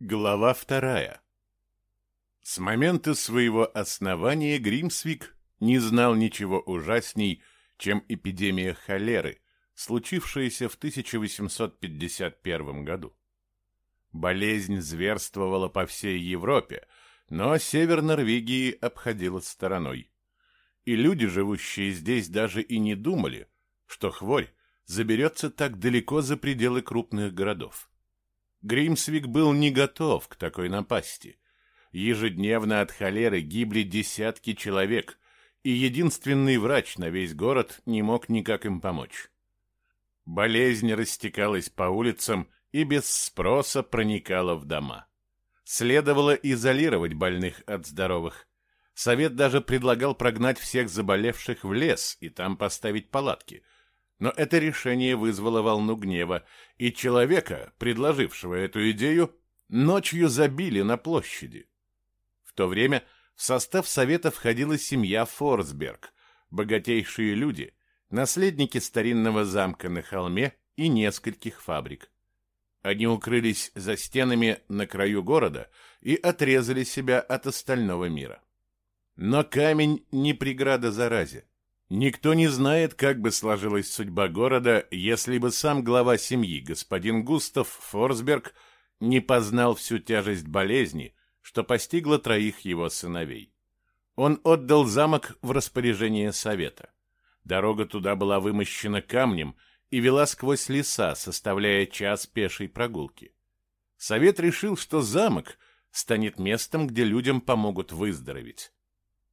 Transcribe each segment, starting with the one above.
Глава вторая. С момента своего основания Гримсвик не знал ничего ужасней, чем эпидемия холеры, случившаяся в 1851 году. Болезнь зверствовала по всей Европе, но север Норвегии обходила стороной. И люди, живущие здесь, даже и не думали, что хворь заберется так далеко за пределы крупных городов. Гримсвик был не готов к такой напасти. Ежедневно от холеры гибли десятки человек, и единственный врач на весь город не мог никак им помочь. Болезнь растекалась по улицам и без спроса проникала в дома. Следовало изолировать больных от здоровых. Совет даже предлагал прогнать всех заболевших в лес и там поставить палатки – но это решение вызвало волну гнева, и человека, предложившего эту идею, ночью забили на площади. В то время в состав совета входила семья Форсберг, богатейшие люди, наследники старинного замка на холме и нескольких фабрик. Они укрылись за стенами на краю города и отрезали себя от остального мира. Но камень не преграда заразе. Никто не знает, как бы сложилась судьба города, если бы сам глава семьи, господин Густав Форсберг, не познал всю тяжесть болезни, что постигла троих его сыновей. Он отдал замок в распоряжение совета. Дорога туда была вымощена камнем и вела сквозь леса, составляя час пешей прогулки. Совет решил, что замок станет местом, где людям помогут выздороветь.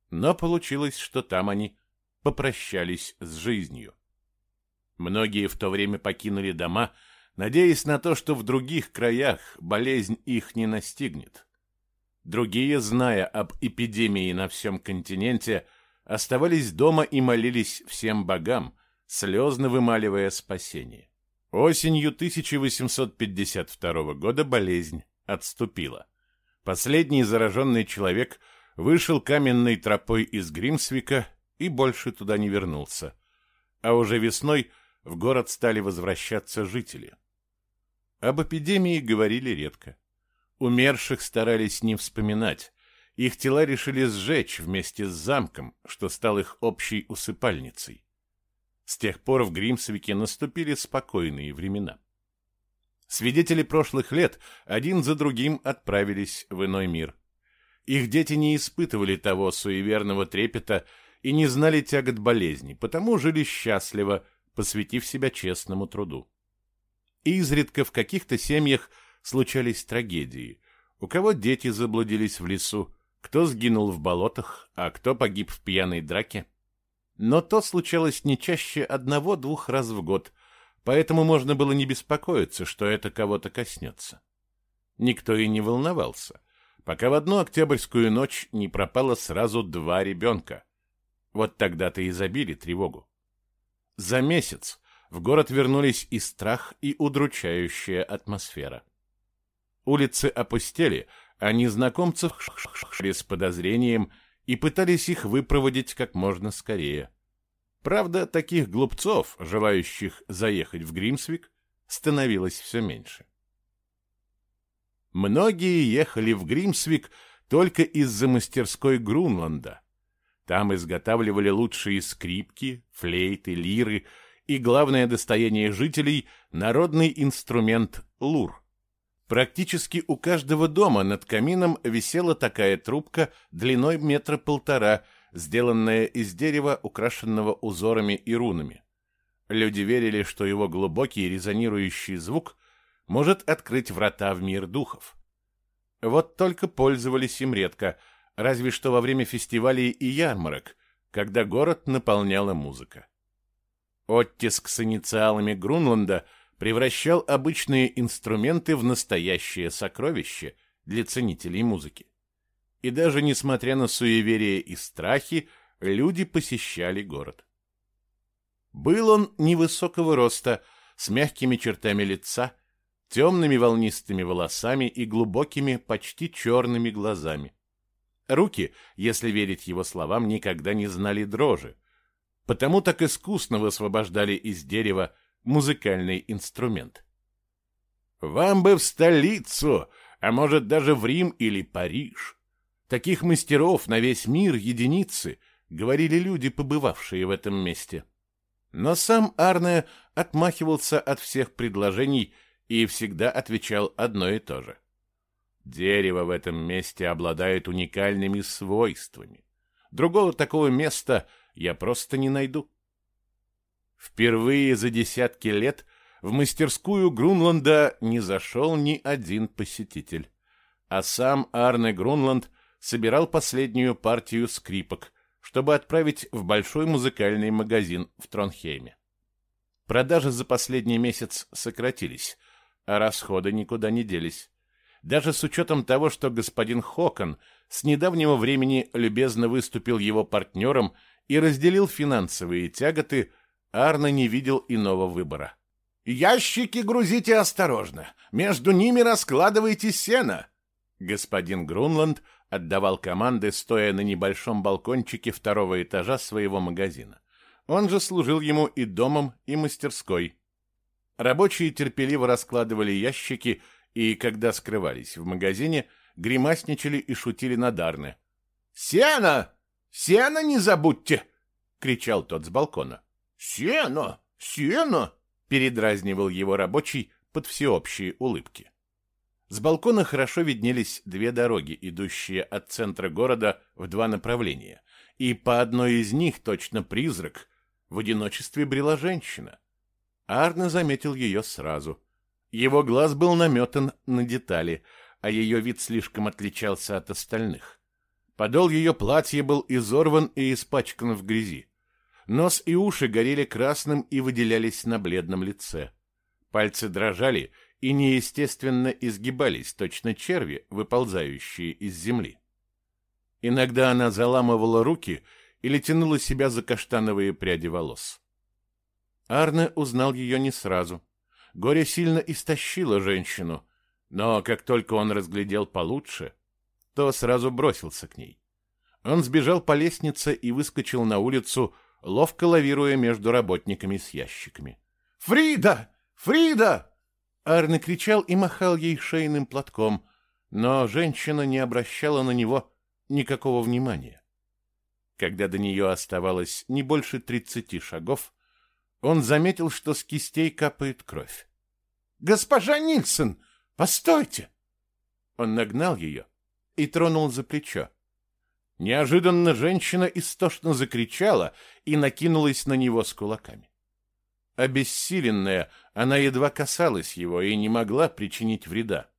Но получилось, что там они попрощались с жизнью. Многие в то время покинули дома, надеясь на то, что в других краях болезнь их не настигнет. Другие, зная об эпидемии на всем континенте, оставались дома и молились всем богам, слезно вымаливая спасение. Осенью 1852 года болезнь отступила. Последний зараженный человек вышел каменной тропой из Гримсвика и больше туда не вернулся. А уже весной в город стали возвращаться жители. Об эпидемии говорили редко. Умерших старались не вспоминать. Их тела решили сжечь вместе с замком, что стал их общей усыпальницей. С тех пор в Гримсвике наступили спокойные времена. Свидетели прошлых лет один за другим отправились в иной мир. Их дети не испытывали того суеверного трепета, и не знали тягот болезни, потому жили счастливо, посвятив себя честному труду. Изредка в каких-то семьях случались трагедии. У кого дети заблудились в лесу, кто сгинул в болотах, а кто погиб в пьяной драке. Но то случалось не чаще одного-двух раз в год, поэтому можно было не беспокоиться, что это кого-то коснется. Никто и не волновался, пока в одну октябрьскую ночь не пропало сразу два ребенка. Вот тогда-то и забили тревогу. За месяц в город вернулись и страх, и удручающая атмосфера. Улицы опустели, а незнакомцев шли с подозрением и пытались их выпроводить как можно скорее. Правда, таких глупцов, желающих заехать в Гримсвик, становилось все меньше. Многие ехали в Гримсвик только из-за мастерской Грунланда, там изготавливали лучшие скрипки, флейты, лиры и, главное достояние жителей, народный инструмент лур. Практически у каждого дома над камином висела такая трубка длиной метра полтора, сделанная из дерева, украшенного узорами и рунами. Люди верили, что его глубокий резонирующий звук может открыть врата в мир духов. Вот только пользовались им редко – разве что во время фестивалей и ярмарок, когда город наполняла музыка. Оттиск с инициалами Грунланда превращал обычные инструменты в настоящее сокровище для ценителей музыки. И даже несмотря на суеверия и страхи, люди посещали город. Был он невысокого роста, с мягкими чертами лица, темными волнистыми волосами и глубокими, почти черными глазами. Руки, если верить его словам, никогда не знали дрожи, потому так искусно высвобождали из дерева музыкальный инструмент. «Вам бы в столицу, а может даже в Рим или Париж. Таких мастеров на весь мир единицы, говорили люди, побывавшие в этом месте. Но сам Арне отмахивался от всех предложений и всегда отвечал одно и то же. Дерево в этом месте обладает уникальными свойствами. Другого такого места я просто не найду. Впервые за десятки лет в мастерскую Грунланда не зашел ни один посетитель, а сам Арне Грунланд собирал последнюю партию скрипок, чтобы отправить в большой музыкальный магазин в Тронхейме. Продажи за последний месяц сократились, а расходы никуда не делись. Даже с учетом того, что господин Хокон с недавнего времени любезно выступил его партнером и разделил финансовые тяготы, Арно не видел иного выбора. «Ящики грузите осторожно, между ними раскладывайте сено!» Господин Грунланд отдавал команды, стоя на небольшом балкончике второго этажа своего магазина. Он же служил ему и домом, и мастерской. Рабочие терпеливо раскладывали ящики и, когда скрывались в магазине, гримасничали и шутили над Арне. «Сено! Сено не забудьте!» — кричал тот с балкона. «Сено! Сено!» — передразнивал его рабочий под всеобщие улыбки. С балкона хорошо виднелись две дороги, идущие от центра города в два направления, и по одной из них, точно призрак, в одиночестве брела женщина. Арне заметил ее сразу. Его глаз был наметан на детали, а ее вид слишком отличался от остальных. Подол ее платья был изорван и испачкан в грязи. Нос и уши горели красным и выделялись на бледном лице. Пальцы дрожали и неестественно изгибались, точно черви, выползающие из земли. Иногда она заламывала руки или тянула себя за каштановые пряди волос. Арне узнал ее не сразу. Горе сильно истощило женщину, но как только он разглядел получше, то сразу бросился к ней. Он сбежал по лестнице и выскочил на улицу, ловко лавируя между работниками с ящиками. «Фрида! Фрида!» Арне кричал и махал ей шейным платком, но женщина не обращала на него никакого внимания. Когда до нее оставалось не больше тридцати шагов, он заметил, что с кистей капает кровь. «Госпожа Нильсон, постойте!» Он нагнал ее и тронул за плечо. Неожиданно женщина истошно закричала и накинулась на него с кулаками. Обессиленная, она едва касалась его и не могла причинить вреда.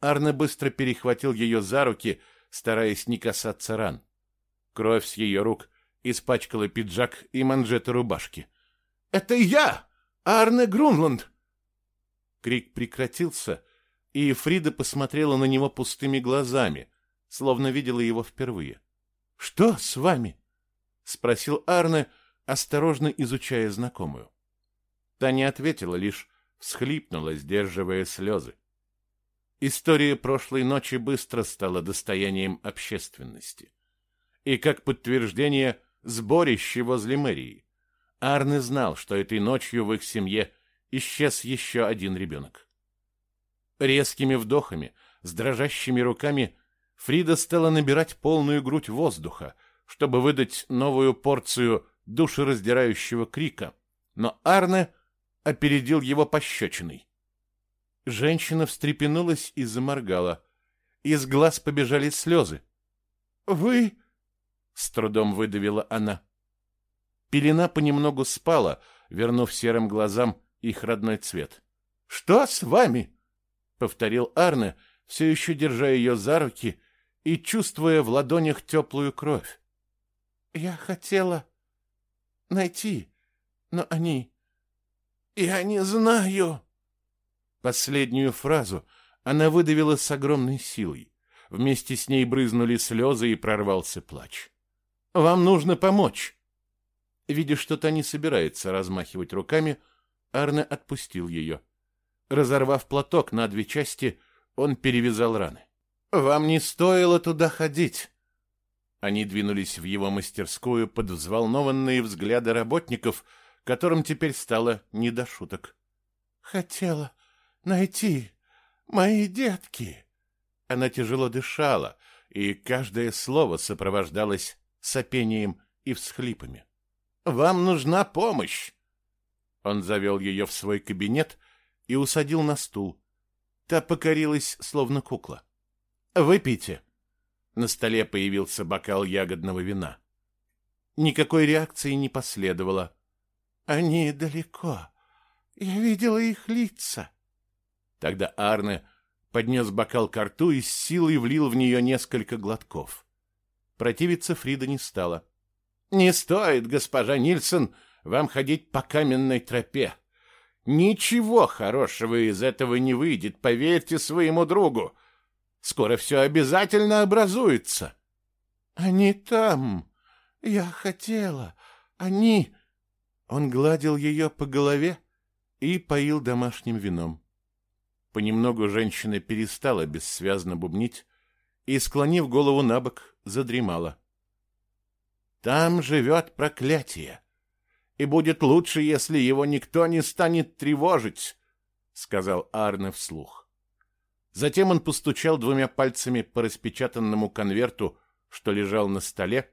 Арне быстро перехватил ее за руки, стараясь не касаться ран. Кровь с ее рук испачкала пиджак и манжеты рубашки. «Это я, Арне Грунланд!» Крик прекратился, и Фрида посмотрела на него пустыми глазами, словно видела его впервые. «Что с вами?» — спросил Арне, осторожно изучая знакомую. Та не ответила, лишь всхлипнула, сдерживая слезы. История прошлой ночи быстро стала достоянием общественности. И как подтверждение сборище возле мэрии. Арне знал, что этой ночью в их семье исчез еще один ребенок. Резкими вдохами, с дрожащими руками, Фрида стала набирать полную грудь воздуха, чтобы выдать новую порцию душераздирающего крика, но Арне опередил его пощечиной. Женщина встрепенулась и заморгала. Из глаз побежали слезы. «Вы...» — с трудом выдавила она. Пелена понемногу спала, вернув серым глазам их родной цвет. «Что с вами?» — повторил Арне, все еще держа ее за руки и чувствуя в ладонях теплую кровь. «Я хотела найти, но они «Я не знаю». Последнюю фразу она выдавила с огромной силой. Вместе с ней брызнули слезы и прорвался плач. «Вам нужно помочь». Видя, что та не собирается размахивать руками, Арне отпустил ее. Разорвав платок на две части, он перевязал раны. «Вам не стоило туда ходить». Они двинулись в его мастерскую под взволнованные взгляды работников — которым теперь стало не до шуток. «Хотела найти мои детки», Она тяжело дышала, и каждое слово сопровождалось сопением и всхлипами. «Вам нужна помощь!» Он завел ее в свой кабинет и усадил на стул. Та покорилась, словно кукла. «Выпейте!» На столе появился бокал ягодного вина. Никакой реакции не последовало. «Они далеко. Я видела их лица». Тогда Арне поднес бокал к рту и с силой влил в нее несколько глотков. Противиться Фрида не стала. «Не стоит, госпожа Нильсон, вам ходить по каменной тропе. Ничего хорошего из этого не выйдет, поверьте своему другу. Скоро все обязательно образуется». «Они там. Я хотела. Они...» Он гладил ее по голове и поил домашним вином. Понемногу женщина перестала бессвязно бубнить и, склонив голову на бок, задремала. «Там живет проклятие, и будет лучше, если его никто не станет тревожить», — сказал Арне вслух. Затем он постучал двумя пальцами по распечатанному конверту, что лежал на столе,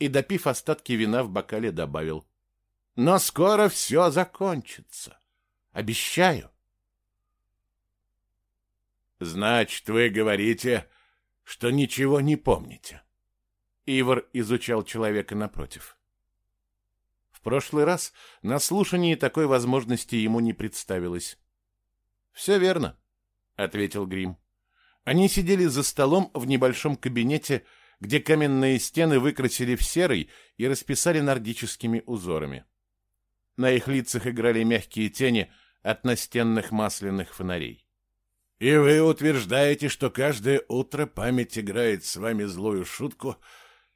и, допив остатки вина в бокале, добавил. «Но скоро все закончится. Обещаю». Значит, вы говорите, что ничего не помните. Ивар изучал человека напротив. В прошлый раз на слушании такой возможности ему не представилось. Все верно, ответил Грим. Они сидели за столом в небольшом кабинете, где каменные стены выкрасили в серый и расписали нордическими узорами. На их лицах играли мягкие тени от настенных масляных фонарей. И вы утверждаете, что каждое утро память играет с вами злую шутку,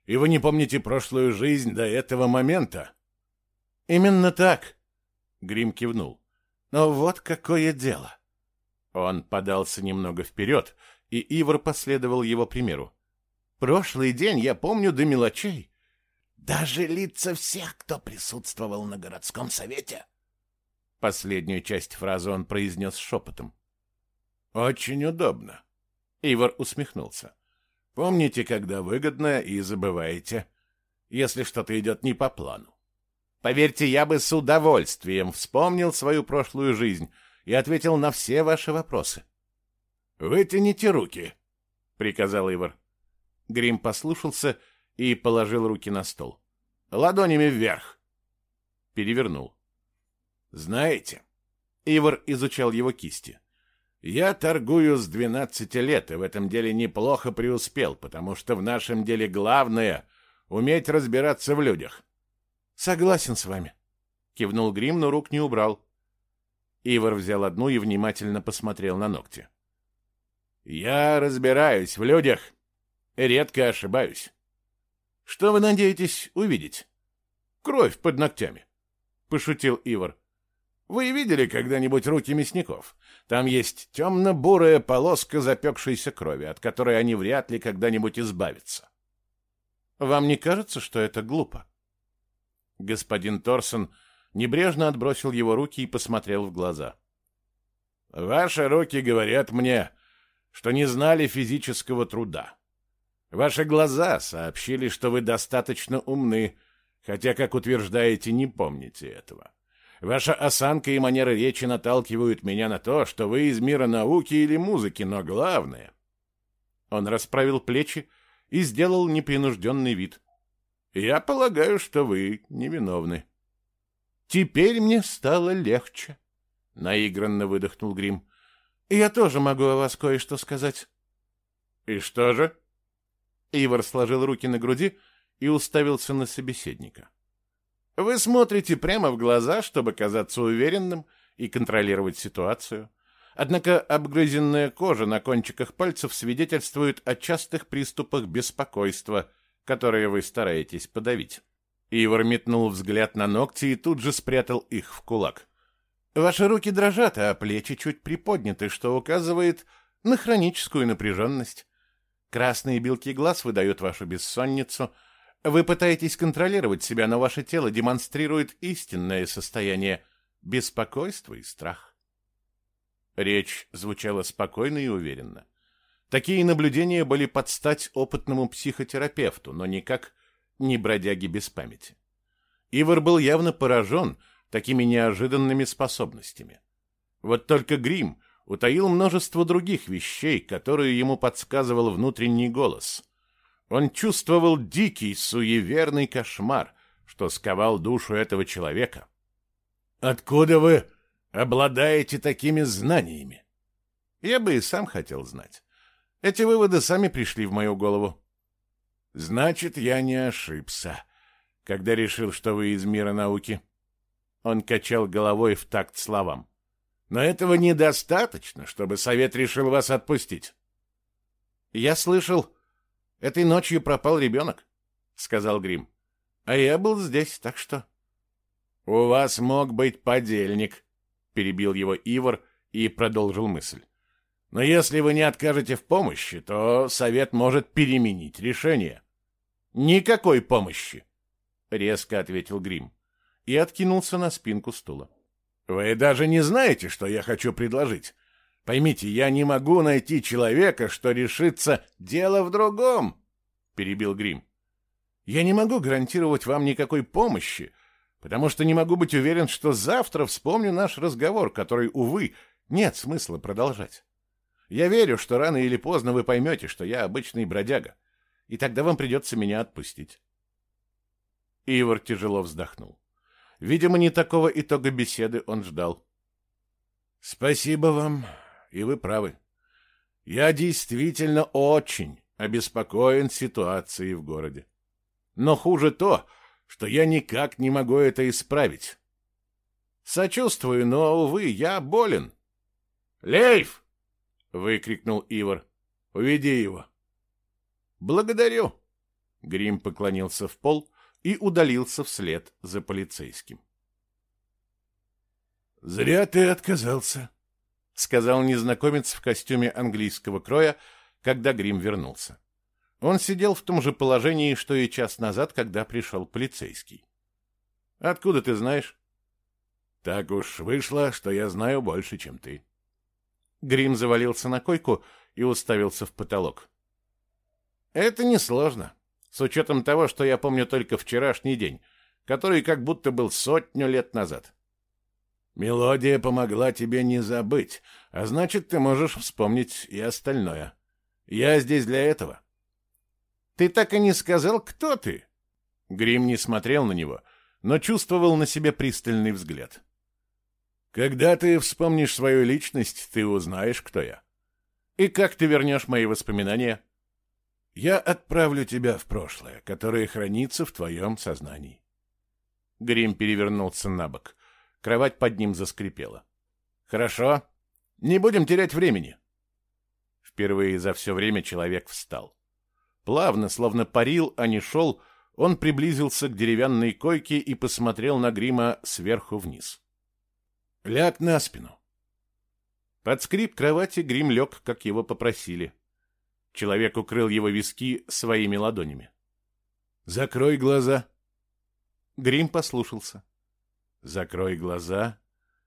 и вы не помните прошлую жизнь до этого момента? Именно так, Грим кивнул. Но вот какое дело. Он подался немного вперед, и Ивар последовал его примеру. Прошлый день я помню до мелочей. Даже лица всех, кто присутствовал на городском совете. Последнюю часть фразы он произнес шепотом. Очень удобно. Ивар усмехнулся. Помните, когда выгодно, и забываете, если что-то идет не по плану. Поверьте, я бы с удовольствием вспомнил свою прошлую жизнь и ответил на все ваши вопросы. «Вытяните руки», — приказал Ивар. Грим послушался и положил руки на стол. «Ладонями вверх». Перевернул. «Знаете...» Ивар изучал его кисти. Я торгую с 12 лет, и в этом деле неплохо преуспел, потому что в нашем деле главное — уметь разбираться в людях. — Согласен с вами. Кивнул Грим, но рук не убрал. Ивар взял одну и внимательно посмотрел на ногти. — Я разбираюсь в людях. Редко ошибаюсь. — Что вы надеетесь увидеть? — Кровь под ногтями, — пошутил Ивар. — Вы видели когда-нибудь руки мясников? Там есть темно-бурая полоска запекшейся крови, от которой они вряд ли когда-нибудь избавятся. Вам не кажется, что это глупо? Господин Торсон небрежно отбросил его руки и посмотрел в глаза. Ваши руки говорят мне, что не знали физического труда. Ваши глаза сообщили, что вы достаточно умны, хотя, как утверждаете, не помните этого. Ваша осанка и манера речи наталкивают меня на то, что вы из мира науки или музыки, но главное...» Он расправил плечи и сделал непринужденный вид. «Я полагаю, что вы невиновны». «Теперь мне стало легче», — наигранно выдохнул Грим. «Я тоже могу о вас кое-что сказать». «И что же?» Ивар сложил руки на груди и уставился на собеседника. Вы смотрите прямо в глаза, чтобы казаться уверенным и контролировать ситуацию. Однако обгрызенная кожа на кончиках пальцев свидетельствует о частых приступах беспокойства, которые вы стараетесь подавить. Ивар метнул взгляд на ногти и тут же спрятал их в кулак. Ваши руки дрожат, а плечи чуть приподняты, что указывает на хроническую напряженность. Красные белки глаз выдают вашу бессонницу — вы пытаетесь контролировать себя, но ваше тело демонстрирует истинное состояние беспокойства и страх. Речь звучала спокойно и уверенно. Такие наблюдения были под стать опытному психотерапевту, но никак не бродяги без памяти. Ивар был явно поражен такими неожиданными способностями. Вот только Грим утаил множество других вещей, которые ему подсказывал внутренний голос. Он чувствовал дикий, суеверный кошмар, что сковал душу этого человека. «Откуда вы обладаете такими знаниями?» Я бы и сам хотел знать. Эти выводы сами пришли в мою голову. Значит, я не ошибся, когда решил, что вы из мира науки. Он качал головой в такт словам. Но этого недостаточно, чтобы совет решил вас отпустить. Я слышал, этой ночью пропал ребенок, сказал Грим. А я был здесь, так что... У вас мог быть подельник, перебил его Ивар и продолжил мысль. Но если вы не откажете в помощи, то совет может переменить решение. Никакой помощи, резко ответил Грим и откинулся на спинку стула. Вы даже не знаете, что я хочу предложить. Поймите, я не могу найти человека, что решится дело в другом, перебил Грим. Я не могу гарантировать вам никакой помощи, потому что не могу быть уверен, что завтра вспомню наш разговор, который, увы, нет смысла продолжать. Я верю, что рано или поздно вы поймете, что я обычный бродяга, и тогда вам придется меня отпустить. Ивар тяжело вздохнул. Видимо, не такого итога беседы он ждал. Спасибо вам, и вы правы. Я действительно очень обеспокоен ситуацией в городе. Но хуже то, что я никак не могу это исправить. Сочувствую, но, увы, я болен. Лейф! — выкрикнул Ивар. «Уведи его!» «Благодарю!» Грим поклонился в пол и удалился вслед за полицейским. «Зря ты отказался», — сказал незнакомец в костюме английского кроя, когда Грим вернулся. Он сидел в том же положении, что и час назад, когда пришел полицейский. «Откуда ты знаешь?» «Так уж вышло, что я знаю больше, чем ты». Грим завалился на койку и уставился в потолок. Это несложно, с учетом того, что я помню только вчерашний день, который как будто был сотню лет назад. Мелодия помогла тебе не забыть, а значит, ты можешь вспомнить и остальное. Я здесь для этого. Ты так и не сказал, кто ты? Грим не смотрел на него, но чувствовал на себе пристальный взгляд. Когда ты вспомнишь свою личность, ты узнаешь, кто я. И как ты вернешь мои воспоминания? Я отправлю тебя в прошлое, которое хранится в твоем сознании. Грим перевернулся на бок. Кровать под ним заскрипела. Хорошо. Не будем терять времени. Впервые за все время человек встал. Плавно, словно парил, а не шел, он приблизился к деревянной койке и посмотрел на Грима сверху вниз. Ляг на спину. Под скрип кровати Грим лег, как его попросили. Человек укрыл его виски своими ладонями. «Закрой глаза». Грим послушался. «Закрой глаза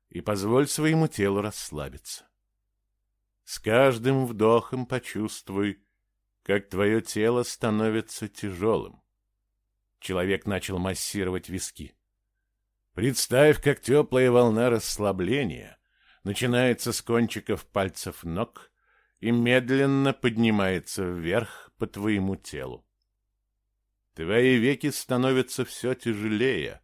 и позволь своему телу расслабиться. С каждым вдохом почувствуй, как твое тело становится тяжелым». Человек начал массировать виски. Представь, как теплая волна расслабления начинается с кончиков пальцев ног и медленно поднимается вверх по твоему телу. Твои веки становятся все тяжелее,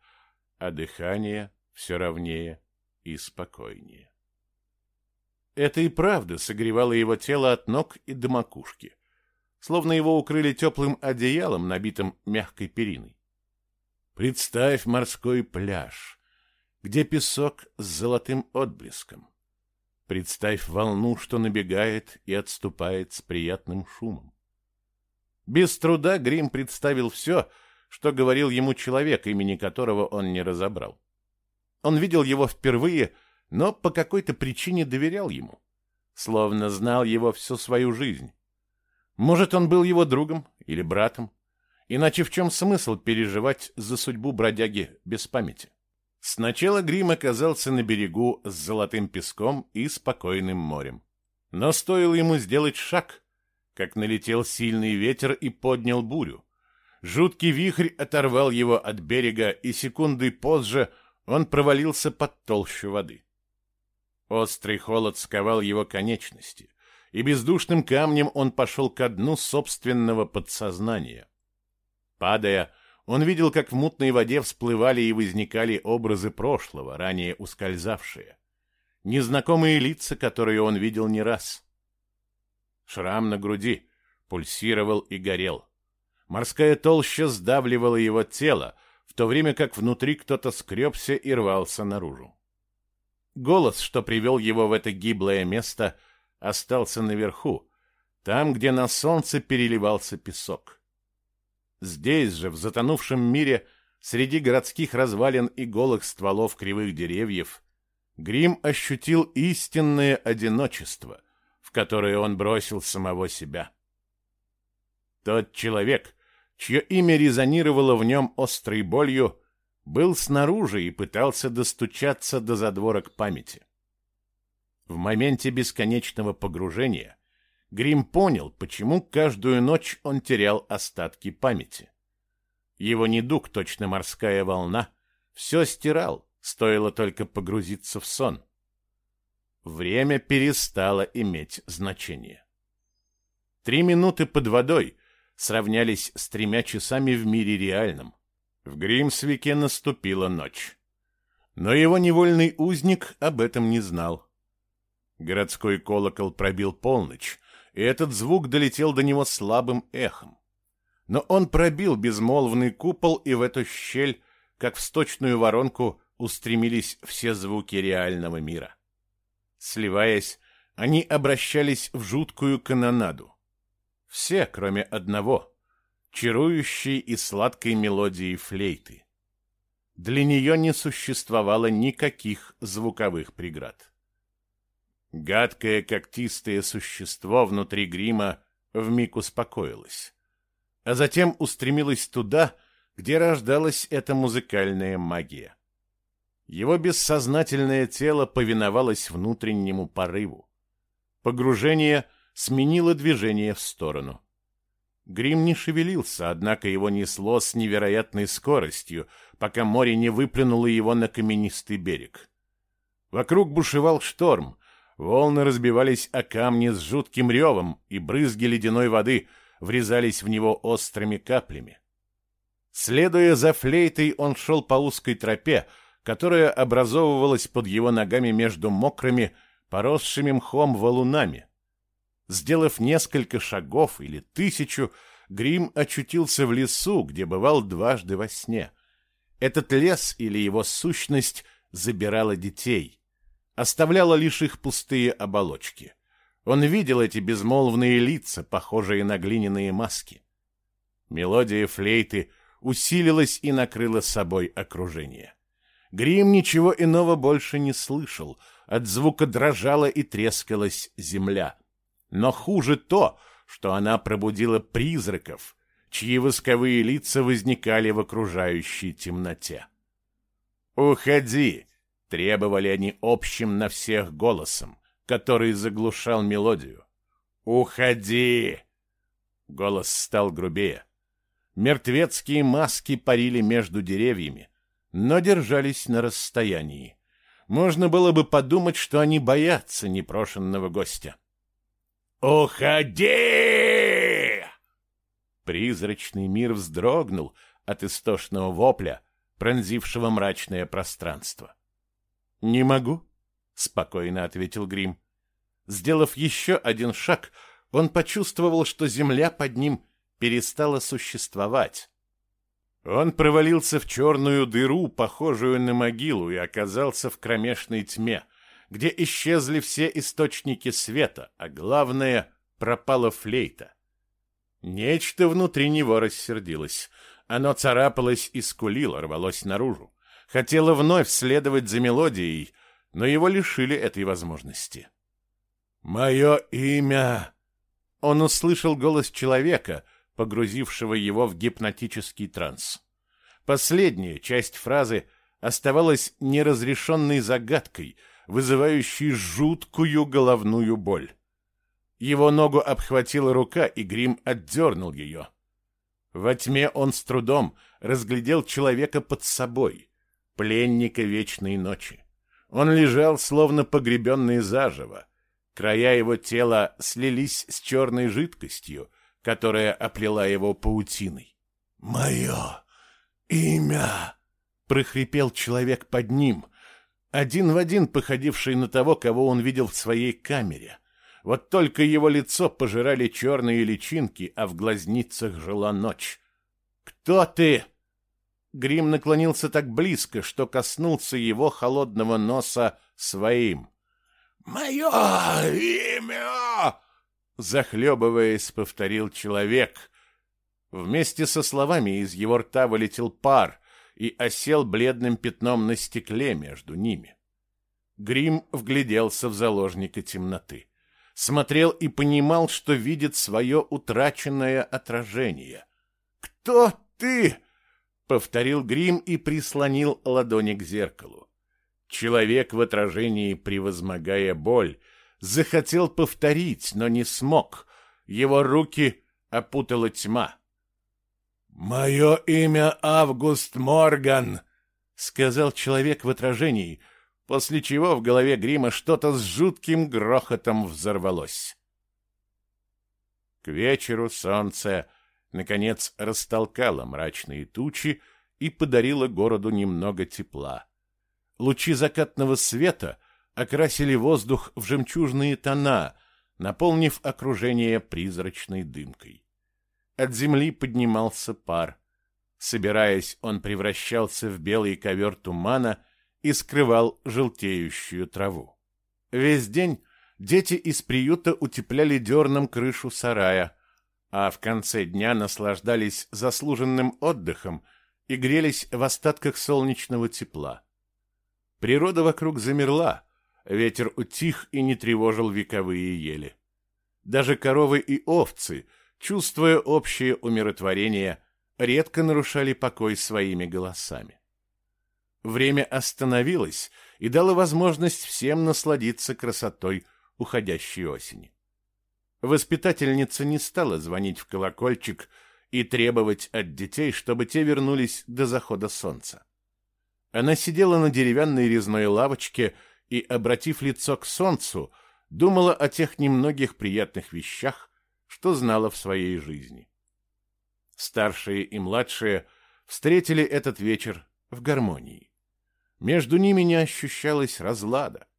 а дыхание все ровнее и спокойнее. Это и правда согревало его тело от ног и до макушки, словно его укрыли теплым одеялом, набитым мягкой периной. Представь морской пляж, где песок с золотым отблеском. Представь волну, что набегает и отступает с приятным шумом. Без труда Грим представил все, что говорил ему человек, имени которого он не разобрал. Он видел его впервые, но по какой-то причине доверял ему, словно знал его всю свою жизнь. Может, он был его другом или братом, Иначе в чем смысл переживать за судьбу бродяги без памяти? Сначала Грим оказался на берегу с золотым песком и спокойным морем. Но стоило ему сделать шаг, как налетел сильный ветер и поднял бурю. Жуткий вихрь оторвал его от берега, и секунды позже он провалился под толщу воды. Острый холод сковал его конечности, и бездушным камнем он пошел ко дну собственного подсознания. Падая, он видел, как в мутной воде всплывали и возникали образы прошлого, ранее ускользавшие. Незнакомые лица, которые он видел не раз. Шрам на груди пульсировал и горел. Морская толща сдавливала его тело, в то время как внутри кто-то скребся и рвался наружу. Голос, что привел его в это гиблое место, остался наверху, там, где на солнце переливался песок. Здесь же, в затонувшем мире, среди городских развалин и голых стволов кривых деревьев, Грим ощутил истинное одиночество, в которое он бросил самого себя. Тот человек, чье имя резонировало в нем острой болью, был снаружи и пытался достучаться до задворок памяти. В моменте бесконечного погружения Грим понял, почему каждую ночь он терял остатки памяти. Его недуг, точно морская волна, все стирал, стоило только погрузиться в сон. Время перестало иметь значение. Три минуты под водой сравнялись с тремя часами в мире реальном. В Гримсвике наступила ночь. Но его невольный узник об этом не знал. Городской колокол пробил полночь, и этот звук долетел до него слабым эхом. Но он пробил безмолвный купол, и в эту щель, как в сточную воронку, устремились все звуки реального мира. Сливаясь, они обращались в жуткую канонаду. Все, кроме одного — чарующей и сладкой мелодии флейты. Для нее не существовало никаких звуковых преград. Гадкое когтистое существо внутри грима вмиг успокоилось, а затем устремилось туда, где рождалась эта музыкальная магия. Его бессознательное тело повиновалось внутреннему порыву. Погружение сменило движение в сторону. Грим не шевелился, однако его несло с невероятной скоростью, пока море не выплюнуло его на каменистый берег. Вокруг бушевал шторм, волны разбивались о камни с жутким ревом, и брызги ледяной воды врезались в него острыми каплями. Следуя за флейтой, он шел по узкой тропе, которая образовывалась под его ногами между мокрыми, поросшими мхом валунами — Сделав несколько шагов или тысячу, Грим очутился в лесу, где бывал дважды во сне. Этот лес или его сущность забирала детей, оставляла лишь их пустые оболочки. Он видел эти безмолвные лица, похожие на глиняные маски. Мелодия флейты усилилась и накрыла собой окружение. Грим ничего иного больше не слышал, от звука дрожала и трескалась земля — но хуже то, что она пробудила призраков, чьи восковые лица возникали в окружающей темноте. «Уходи!» — требовали они общим на всех голосом, который заглушал мелодию. «Уходи!» Голос стал грубее. Мертвецкие маски парили между деревьями, но держались на расстоянии. Можно было бы подумать, что они боятся непрошенного гостя. «Уходи!» Призрачный мир вздрогнул от истошного вопля, пронзившего мрачное пространство. «Не могу», — спокойно ответил Грим. Сделав еще один шаг, он почувствовал, что земля под ним перестала существовать. Он провалился в черную дыру, похожую на могилу, и оказался в кромешной тьме где исчезли все источники света, а главное — пропала флейта. Нечто внутри него рассердилось. Оно царапалось и скулило, рвалось наружу. Хотело вновь следовать за мелодией, но его лишили этой возможности. «Мое имя!» Он услышал голос человека, погрузившего его в гипнотический транс. Последняя часть фразы оставалась неразрешенной загадкой — вызывающий жуткую головную боль. Его ногу обхватила рука, и Грим отдернул ее. Во тьме он с трудом разглядел человека под собой, пленника вечной ночи. Он лежал, словно погребенный заживо. Края его тела слились с черной жидкостью, которая оплела его паутиной. «Мое имя!» — прохрипел человек под ним, один в один походивший на того, кого он видел в своей камере. Вот только его лицо пожирали черные личинки, а в глазницах жила ночь. «Кто ты?» Грим наклонился так близко, что коснулся его холодного носа своим. «Мое имя!» Захлебываясь, повторил человек. Вместе со словами из его рта вылетел пар и осел бледным пятном на стекле между ними. Грим вгляделся в заложника темноты смотрел и понимал, что видит свое утраченное отражение. «Кто ты?» — повторил Грим и прислонил ладони к зеркалу. Человек в отражении, превозмогая боль, захотел повторить, но не смог. Его руки опутала тьма. «Мое имя Август Морган», — сказал человек в отражении, после чего в голове грима что-то с жутким грохотом взорвалось. К вечеру солнце, наконец, растолкало мрачные тучи и подарило городу немного тепла. Лучи закатного света окрасили воздух в жемчужные тона, наполнив окружение призрачной дымкой. От земли поднимался пар. Собираясь, он превращался в белый ковер тумана — и скрывал желтеющую траву. Весь день дети из приюта утепляли дерном крышу сарая, а в конце дня наслаждались заслуженным отдыхом и грелись в остатках солнечного тепла. Природа вокруг замерла, ветер утих и не тревожил вековые ели. Даже коровы и овцы, чувствуя общее умиротворение, редко нарушали покой своими голосами. Время остановилось и дало возможность всем насладиться красотой уходящей осени. Воспитательница не стала звонить в колокольчик и требовать от детей, чтобы те вернулись до захода солнца. Она сидела на деревянной резной лавочке и, обратив лицо к солнцу, думала о тех немногих приятных вещах, что знала в своей жизни. Старшие и младшие встретили этот вечер в гармонии. Между ними не ощущалось разлада.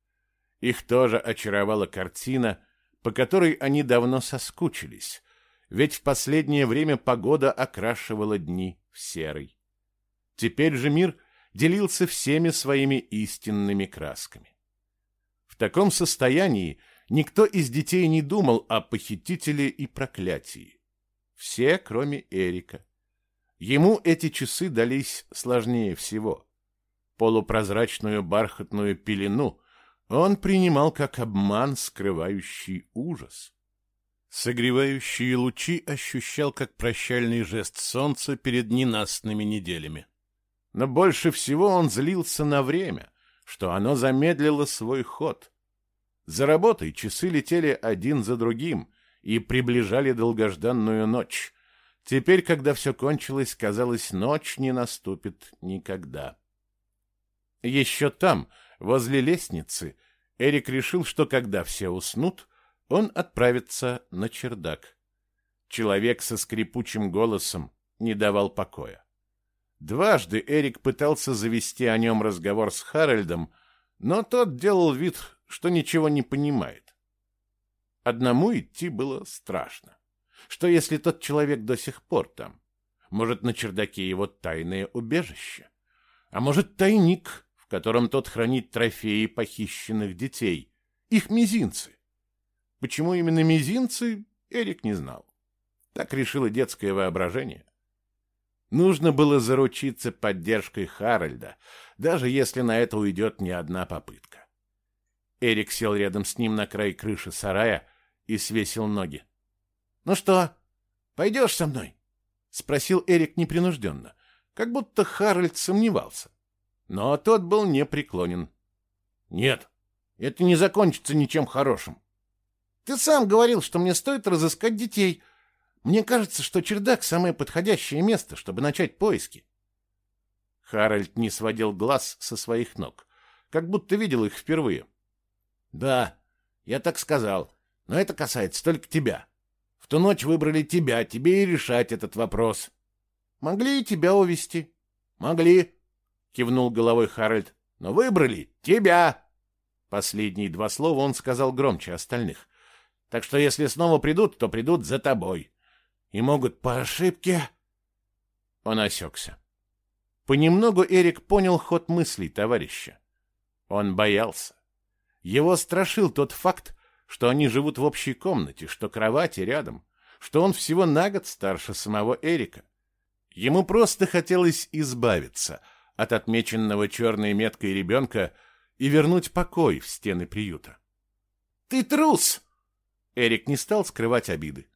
Их тоже очаровала картина, по которой они давно соскучились, ведь в последнее время погода окрашивала дни в серый. Теперь же мир делился всеми своими истинными красками. В таком состоянии никто из детей не думал о похитителе и проклятии. Все, кроме Эрика. Ему эти часы дались сложнее всего полупрозрачную бархатную пелену он принимал как обман, скрывающий ужас. Согревающие лучи ощущал как прощальный жест солнца перед ненастными неделями. Но больше всего он злился на время, что оно замедлило свой ход. За работой часы летели один за другим и приближали долгожданную ночь. Теперь, когда все кончилось, казалось, ночь не наступит никогда. Еще там, возле лестницы, Эрик решил, что когда все уснут, он отправится на чердак. Человек со скрипучим голосом не давал покоя. Дважды Эрик пытался завести о нем разговор с Харальдом, но тот делал вид, что ничего не понимает. Одному идти было страшно. Что если тот человек до сих пор там? Может, на чердаке его тайное убежище? А может, тайник, котором тот хранит трофеи похищенных детей, их мизинцы. Почему именно мизинцы, Эрик не знал. Так решило детское воображение. Нужно было заручиться поддержкой Харальда, даже если на это уйдет не одна попытка. Эрик сел рядом с ним на край крыши сарая и свесил ноги. — Ну что, пойдешь со мной? — спросил Эрик непринужденно, как будто Харальд сомневался. Но тот был непреклонен. «Нет, это не закончится ничем хорошим». Ты сам говорил, что мне стоит разыскать детей. Мне кажется, что чердак — самое подходящее место, чтобы начать поиски. Харальд не сводил глаз со своих ног, как будто видел их впервые. — Да, я так сказал, но это касается только тебя. В ту ночь выбрали тебя, тебе и решать этот вопрос. — Могли и тебя увести. Могли, — кивнул головой Харальд, — но выбрали тебя. Последние два слова он сказал громче остальных. Так что если снова придут, то придут за тобой. И могут по ошибке... Он осекся. Понемногу Эрик понял ход мыслей товарища. Он боялся. Его страшил тот факт, что они живут в общей комнате, что кровати рядом, что он всего на год старше самого Эрика. Ему просто хотелось избавиться от отмеченного черной меткой ребенка и вернуть покой в стены приюта. «Ты трус!» Эрик не стал скрывать обиды.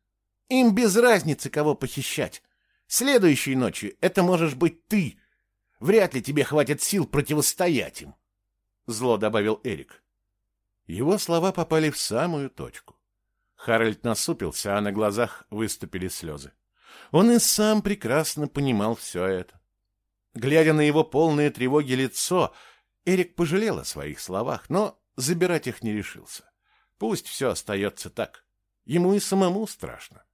Им без разницы, кого похищать. Следующей ночью это можешь быть ты. Вряд ли тебе хватит сил противостоять им. Зло добавил Эрик. Его слова попали в самую точку. Харальд насупился, а на глазах выступили слезы. Он и сам прекрасно понимал все это. Глядя на его полное тревоги лицо, Эрик пожалел о своих словах, но забирать их не решился. Пусть все остается так. Ему и самому страшно.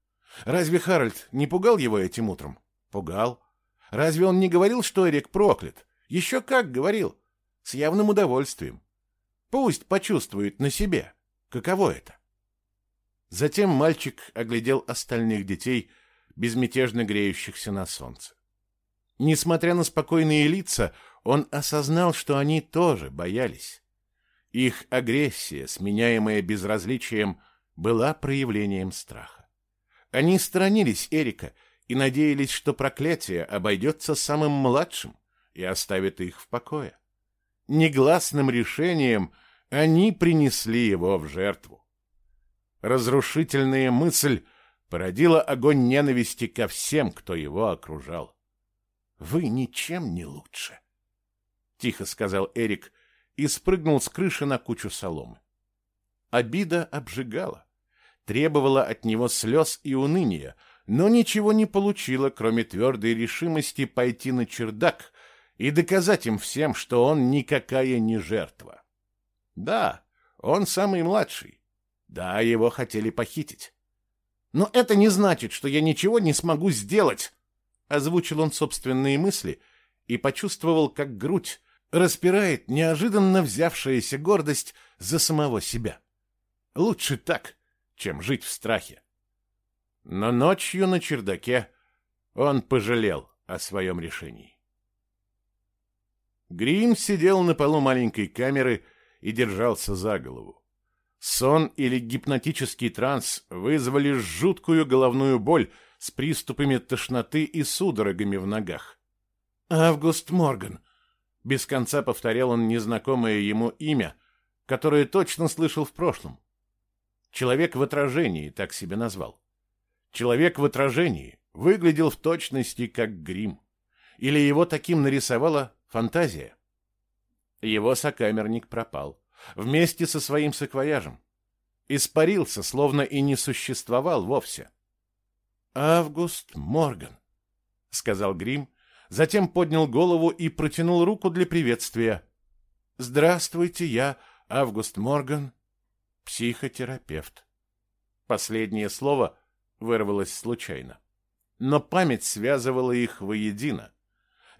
Разве Харальд не пугал его этим утром? Пугал. Разве он не говорил, что Эрик проклят? Еще как говорил. С явным удовольствием. Пусть почувствует на себе, каково это. Затем мальчик оглядел остальных детей, безмятежно греющихся на солнце. Несмотря на спокойные лица, он осознал, что они тоже боялись. Их агрессия, сменяемая безразличием, была проявлением страха. Они сторонились Эрика и надеялись, что проклятие обойдется самым младшим и оставит их в покое. Негласным решением они принесли его в жертву. Разрушительная мысль породила огонь ненависти ко всем, кто его окружал. «Вы ничем не лучше», — тихо сказал Эрик, и спрыгнул с крыши на кучу соломы. Обида обжигала, требовала от него слез и уныния, но ничего не получила, кроме твердой решимости пойти на чердак и доказать им всем, что он никакая не жертва. Да, он самый младший. Да, его хотели похитить. Но это не значит, что я ничего не смогу сделать, озвучил он собственные мысли и почувствовал, как грудь распирает неожиданно взявшаяся гордость за самого себя. Лучше так, чем жить в страхе. Но ночью на чердаке он пожалел о своем решении. Грим сидел на полу маленькой камеры и держался за голову. Сон или гипнотический транс вызвали жуткую головную боль с приступами тошноты и судорогами в ногах. «Август Морган», без конца повторял он незнакомое ему имя, которое точно слышал в прошлом. Человек в отражении так себя назвал. Человек в отражении выглядел в точности как грим. Или его таким нарисовала фантазия. Его сокамерник пропал. Вместе со своим саквояжем. Испарился, словно и не существовал вовсе. «Август Морган», — сказал Грим, затем поднял голову и протянул руку для приветствия. «Здравствуйте, я Август Морган, психотерапевт». Последнее слово вырвалось случайно. Но память связывала их воедино.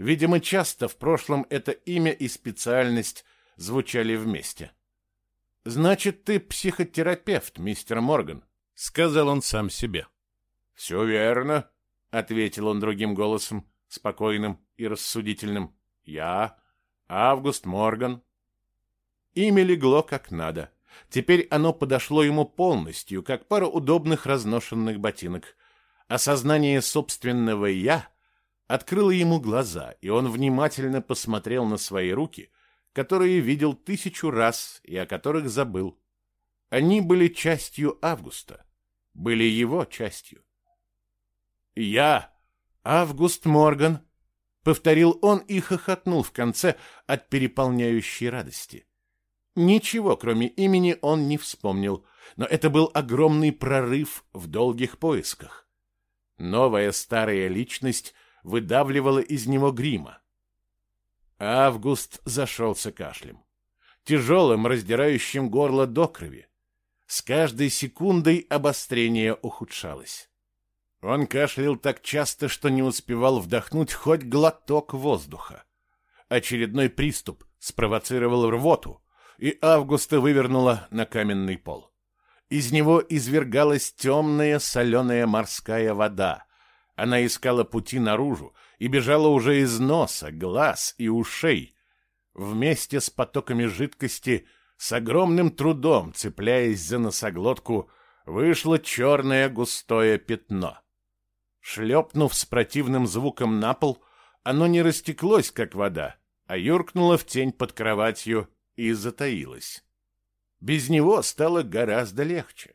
Видимо, часто в прошлом это имя и специальность звучали вместе. «Значит, ты психотерапевт, мистер Морган», — сказал он сам себе. «Все верно», — ответил он другим голосом спокойным и рассудительным. Я, Август Морган. Имя легло как надо. Теперь оно подошло ему полностью, как пара удобных разношенных ботинок. Осознание собственного «я» открыло ему глаза, и он внимательно посмотрел на свои руки, которые видел тысячу раз и о которых забыл. Они были частью Августа, были его частью. «Я!» «Август Морган», — повторил он и хохотнул в конце от переполняющей радости. Ничего, кроме имени, он не вспомнил, но это был огромный прорыв в долгих поисках. Новая старая личность выдавливала из него грима. Август зашелся кашлем. Тяжелым, раздирающим горло до крови. С каждой секундой обострение ухудшалось. Он кашлял так часто, что не успевал вдохнуть хоть глоток воздуха. Очередной приступ спровоцировал рвоту, и Августа вывернула на каменный пол. Из него извергалась темная соленая морская вода. Она искала пути наружу и бежала уже из носа, глаз и ушей. Вместе с потоками жидкости, с огромным трудом, цепляясь за носоглотку, вышло черное густое пятно. Шлепнув с противным звуком на пол, оно не растеклось, как вода, а юркнуло в тень под кроватью и затаилось. Без него стало гораздо легче.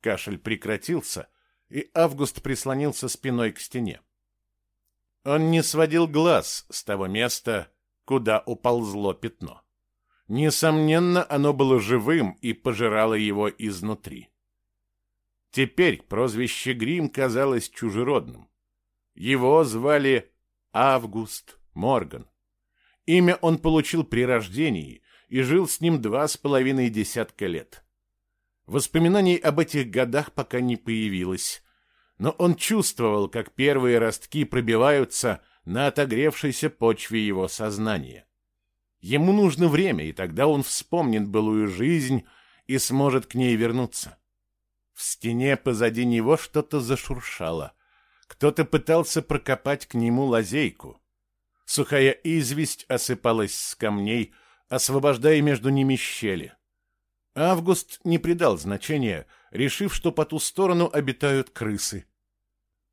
Кашель прекратился, и Август прислонился спиной к стене. Он не сводил глаз с того места, куда уползло пятно. Несомненно, оно было живым и пожирало его изнутри. Теперь прозвище Грим казалось чужеродным. Его звали Август Морган. Имя он получил при рождении и жил с ним два с половиной десятка лет. Воспоминаний об этих годах пока не появилось, но он чувствовал, как первые ростки пробиваются на отогревшейся почве его сознания. Ему нужно время, и тогда он вспомнит былую жизнь и сможет к ней вернуться. В стене позади него что-то зашуршало. Кто-то пытался прокопать к нему лазейку. Сухая известь осыпалась с камней, освобождая между ними щели. Август не придал значения, решив, что по ту сторону обитают крысы.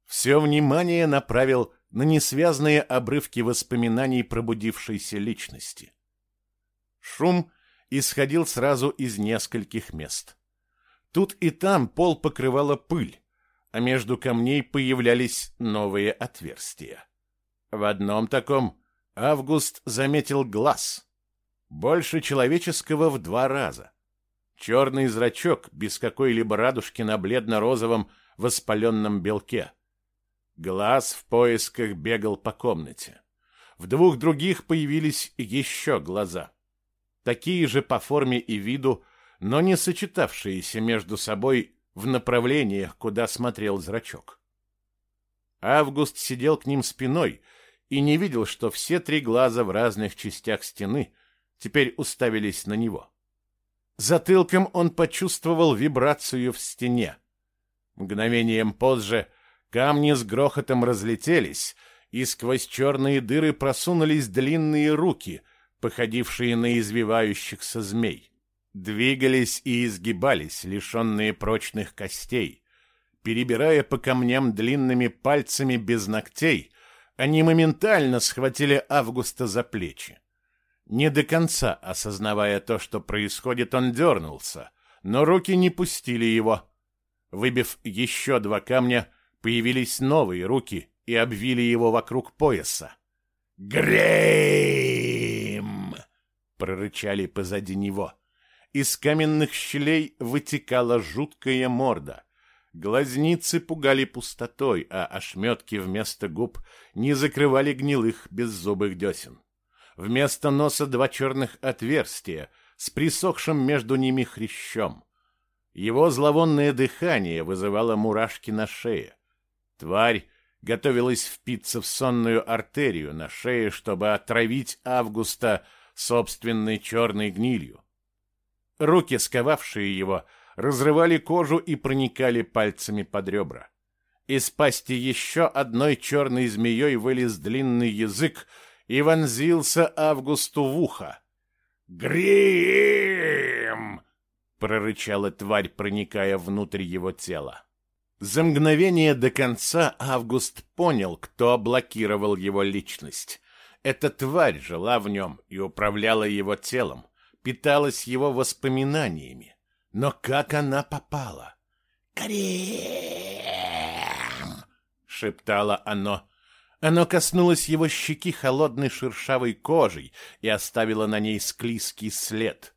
Все внимание направил на несвязные обрывки воспоминаний пробудившейся личности. Шум исходил сразу из нескольких мест. Тут и там пол покрывала пыль, а между камней появлялись новые отверстия. В одном таком Август заметил глаз, больше человеческого в два раза. Черный зрачок без какой-либо радужки на бледно-розовом воспаленном белке. Глаз в поисках бегал по комнате. В двух других появились еще глаза. Такие же по форме и виду, но не сочетавшиеся между собой в направлениях, куда смотрел зрачок. Август сидел к ним спиной и не видел, что все три глаза в разных частях стены теперь уставились на него. Затылком он почувствовал вибрацию в стене. Мгновением позже камни с грохотом разлетелись, и сквозь черные дыры просунулись длинные руки, походившие на извивающихся змей двигались и изгибались, лишенные прочных костей. Перебирая по камням длинными пальцами без ногтей, они моментально схватили Августа за плечи. Не до конца осознавая то, что происходит, он дернулся, но руки не пустили его. Выбив еще два камня, появились новые руки и обвили его вокруг пояса. «Грейм!» — прорычали позади него. Из каменных щелей вытекала жуткая морда. Глазницы пугали пустотой, а ошметки вместо губ не закрывали гнилых беззубых десен. Вместо носа два черных отверстия с присохшим между ними хрящом. Его зловонное дыхание вызывало мурашки на шее. Тварь готовилась впиться в сонную артерию на шее, чтобы отравить Августа собственной черной гнилью. Руки, сковавшие его, разрывали кожу и проникали пальцами под ребра. Из пасти еще одной черной змеей вылез длинный язык и вонзился Августу в ухо. «Грим!» — прорычала тварь, проникая внутрь его тела. За мгновение до конца Август понял, кто блокировал его личность. Эта тварь жила в нем и управляла его телом питалась его воспоминаниями. Но как она попала? «Крем!» — шептало оно. Оно коснулось его щеки холодной шершавой кожей и оставило на ней склизкий след.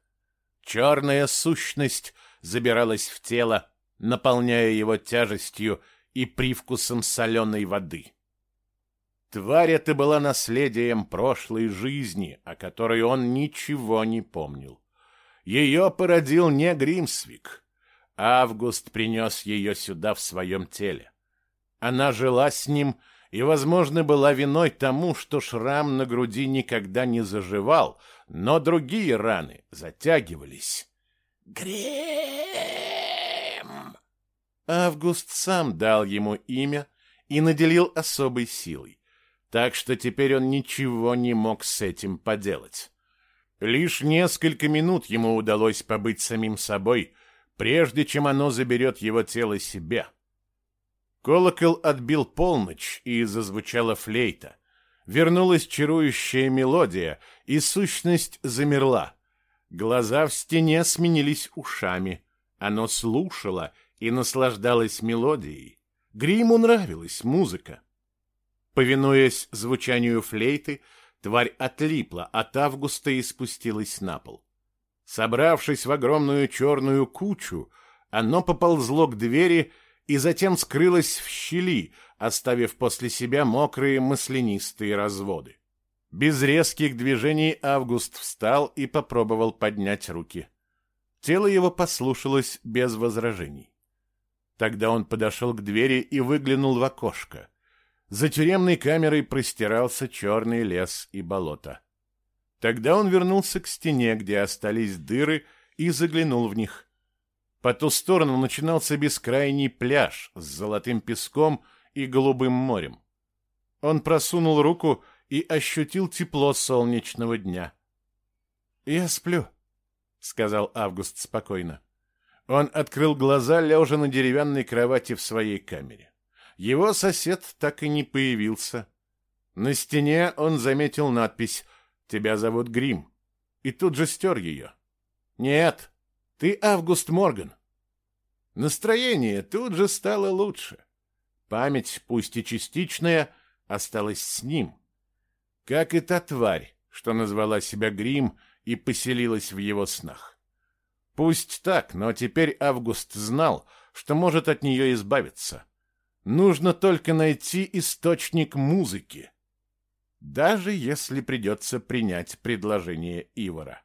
Черная сущность забиралась в тело, наполняя его тяжестью и привкусом соленой воды. Тварь эта была наследием прошлой жизни, о которой он ничего не помнил. Ее породил не Гримсвик. Август принес ее сюда в своем теле. Она жила с ним и, возможно, была виной тому, что шрам на груди никогда не заживал, но другие раны затягивались. Грем! Август сам дал ему имя и наделил особой силой, так что теперь он ничего не мог с этим поделать. Лишь несколько минут ему удалось побыть самим собой, прежде чем оно заберет его тело себе. Колокол отбил полночь, и зазвучала флейта. Вернулась чарующая мелодия, и сущность замерла. Глаза в стене сменились ушами. Оно слушало и наслаждалось мелодией. Гриму нравилась музыка. Повинуясь звучанию флейты, тварь отлипла от Августа и спустилась на пол. Собравшись в огромную черную кучу, оно поползло к двери затем скрылось в щели, оставив после себя мокрые маслянистые разводы. Без резких движений Август встал и попробовал поднять руки. Тело его послушалось без возражений. Тогда он подошел к двери и выглянул в окошко. За тюремной камерой простирался черный лес и болото. Тогда он вернулся к стене, где остались дыры, и заглянул в них. По ту сторону начинался бескрайний пляж с золотым песком и голубым морем. Он просунул руку и ощутил тепло солнечного дня. «Я сплю», — сказал Август спокойно. Он открыл глаза, лежа на деревянной кровати в своей камере. Его сосед так и не появился. На стене он заметил надпись «Тебя зовут Грим» и тут же стер ее. «Нет, ты Август Морган». Настроение тут же стало лучше. Память, пусть и частичная, осталась с ним. Как и та тварь, что назвала себя Грим и поселилась в его снах. Пусть так, но теперь Август знал, что может от нее избавиться. Нужно только найти источник музыки, даже если придется принять предложение Ивара.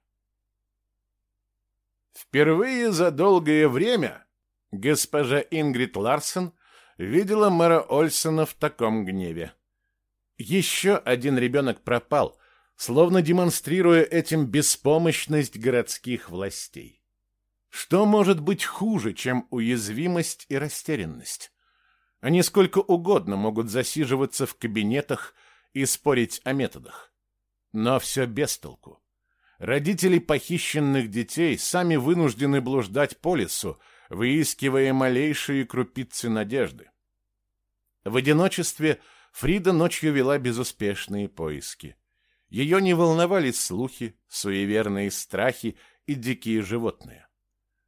Впервые за долгое время госпожа Ингрид Ларсен видела мэра Ольсона в таком гневе. Еще один ребенок пропал, словно демонстрируя этим беспомощность городских властей. Что может быть хуже, чем уязвимость и растерянность? Они сколько угодно могут засиживаться в кабинетах и спорить о методах. Но все без толку. Родители похищенных детей сами вынуждены блуждать по лесу, выискивая малейшие крупицы надежды. В одиночестве Фрида ночью вела безуспешные поиски. Ее не волновали слухи, суеверные страхи и дикие животные.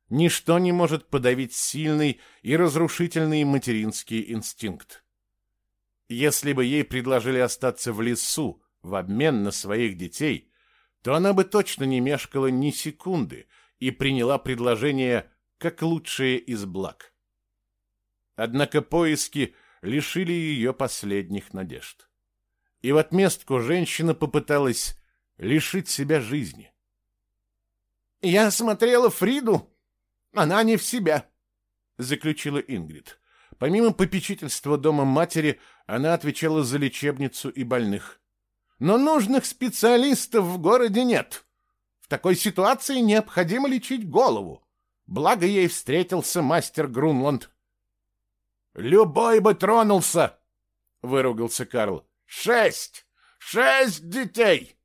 Ничто не может подавить сильный и разрушительный материнский инстинкт. Если бы ей предложили остаться в лесу в обмен на своих детей, то она бы точно не мешкала ни секунды и приняла предложение как лучшее из благ. Однако поиски лишили ее последних надежд. И в отместку женщина попыталась лишить себя жизни. «Я смотрела Фриду она не в себя, заключила Ингрид. Помимо попечительства дома матери, она отвечала за лечебницу и больных. Но нужных специалистов в городе нет. В такой ситуации необходимо лечить голову. Благо ей встретился мастер Грунланд. Любой бы тронулся, выругался Карл. Шесть! Шесть детей!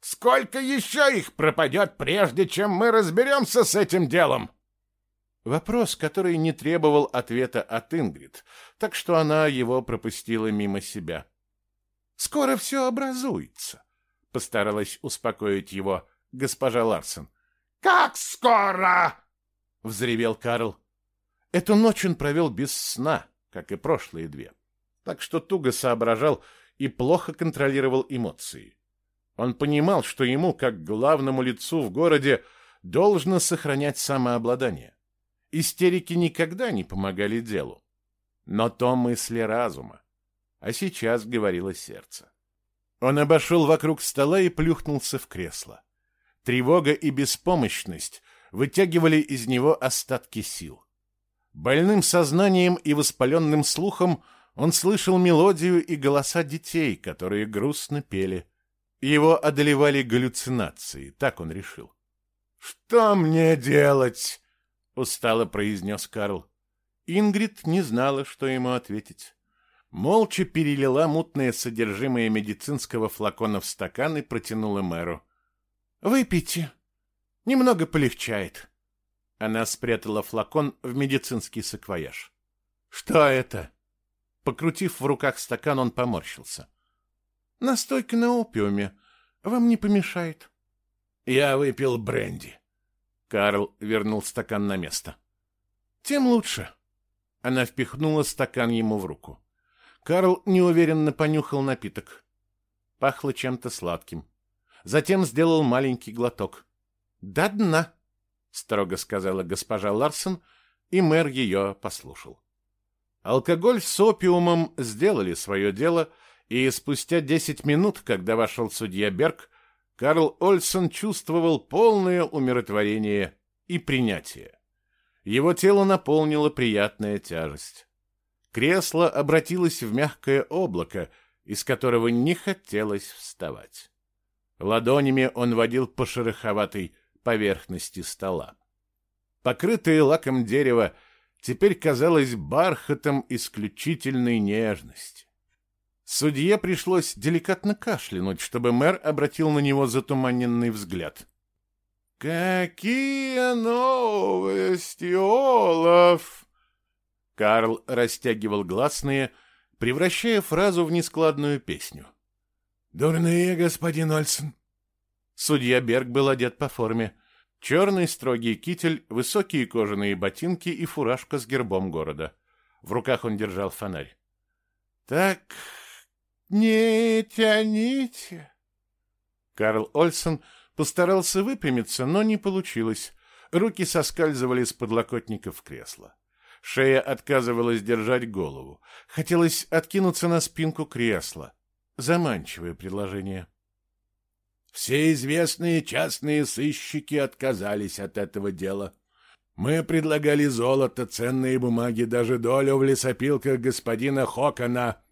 Сколько еще их пропадет, прежде чем мы разберемся с этим делом? Вопрос, который не требовал ответа от Ингрид, так что она его пропустила мимо себя. «Скоро все образуется», — постаралась успокоить его госпожа Ларсен. «Как скоро?» — взревел Карл. Эту ночь он провел без сна, как и прошлые две, так что туго соображал и плохо контролировал эмоции. Он понимал, что ему, как главному лицу в городе, должно сохранять самообладание. Истерики никогда не помогали делу. Но то мысли разума. А сейчас говорило сердце. Он обошел вокруг стола и плюхнулся в кресло. Тревога и беспомощность вытягивали из него остатки сил. Больным сознанием и воспаленным слухом он слышал мелодию и голоса детей, которые грустно пели. Его одолевали галлюцинации, так он решил. «Что мне делать?» — устало произнес Карл. Ингрид не знала, что ему ответить. Молча перелила мутное содержимое медицинского флакона в стакан и протянула мэру. «Выпейте. Немного полегчает». Она спрятала флакон в медицинский саквояж. «Что это?» Покрутив в руках стакан, он поморщился. «Настойка на опиуме. Вам не помешает». «Я выпил бренди». Карл вернул стакан на место. «Тем лучше». Она впихнула стакан ему в руку. Карл неуверенно понюхал напиток. Пахло чем-то сладким. Затем сделал маленький глоток. «До дна», — строго сказала госпожа Ларсон, и мэр ее послушал. Алкоголь с опиумом сделали свое дело, и спустя десять минут, когда вошел судья Берг, Карл Ольсон чувствовал полное умиротворение и принятие. Его тело наполнила приятная тяжесть. Кресло обратилось в мягкое облако, из которого не хотелось вставать. Ладонями он водил по шероховатой поверхности стола. Покрытое лаком дерево теперь казалось бархатом исключительной нежности. Судье пришлось деликатно кашлянуть, чтобы мэр обратил на него затуманенный взгляд. «Какие новости, Олаф!» Карл растягивал гласные, превращая фразу в нескладную песню. «Дурные, господин Ольсен!» Судья Берг был одет по форме. Черный строгий китель, высокие кожаные ботинки и фуражка с гербом города. В руках он держал фонарь. «Так не тяните!» Карл Ольсен постарался выпрямиться, но не получилось. Руки соскальзывали с подлокотников кресла. Шея отказывалась держать голову. Хотелось откинуться на спинку кресла. Заманчивое предложение. Все известные частные сыщики отказались от этого дела. Мы предлагали золото, ценные бумаги, даже долю в лесопилках господина Хокона,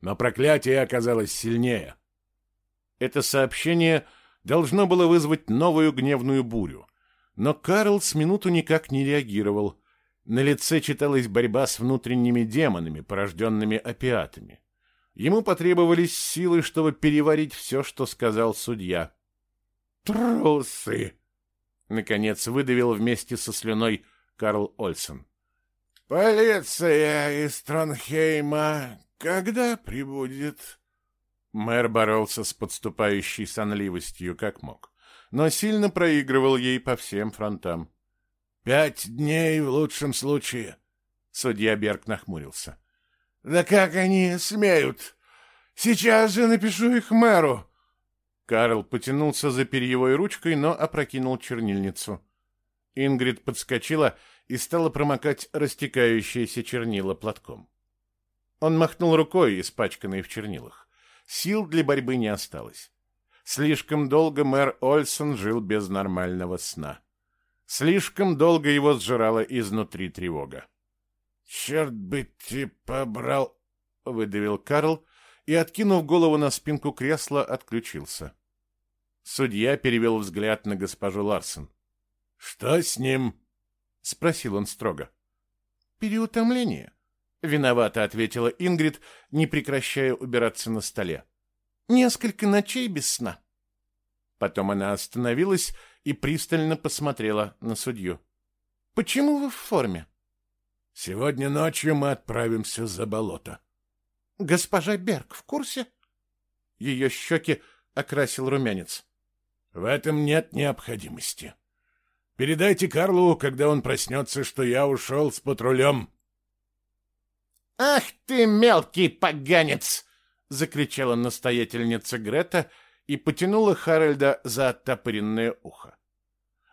но проклятие оказалось сильнее. Это сообщение должно было вызвать новую гневную бурю, но Карл с минуту никак не реагировал. На лице читалась борьба с внутренними демонами, порожденными опиатами. Ему потребовались силы, чтобы переварить все, что сказал судья. «Трусы!» — наконец выдавил вместе со слюной Карл Ольсен. «Полиция из Тронхейма когда прибудет?» Мэр боролся с подступающей сонливостью как мог, но сильно проигрывал ей по всем фронтам. «Пять дней в лучшем случае», — судья Берг нахмурился. Да как они смеют? Сейчас же напишу их мэру. Карл потянулся за перьевой ручкой, но опрокинул чернильницу. Ингрид подскочила и стала промокать растекающиеся чернила платком. Он махнул рукой, испачканной в чернилах. Сил для борьбы не осталось. Слишком долго мэр Ольсон жил без нормального сна. Слишком долго его сжирала изнутри тревога. «Черт бы ты побрал!» — выдавил Карл и, откинув голову на спинку кресла, отключился. Судья перевел взгляд на госпожу Ларсон. «Что с ним?» — спросил он строго. «Переутомление», — виновато ответила Ингрид, не прекращая убираться на столе. «Несколько ночей без сна». Потом она остановилась и пристально посмотрела на судью. «Почему вы в форме?» Сегодня ночью мы отправимся за болото. Госпожа Берг в курсе? Ее щеки окрасил румянец. В этом нет необходимости. Передайте Карлу, когда он проснется, что я ушел с патрулем. «Ах ты, мелкий поганец!» — закричала настоятельница Грета и потянула Харальда за оттопыренное ухо.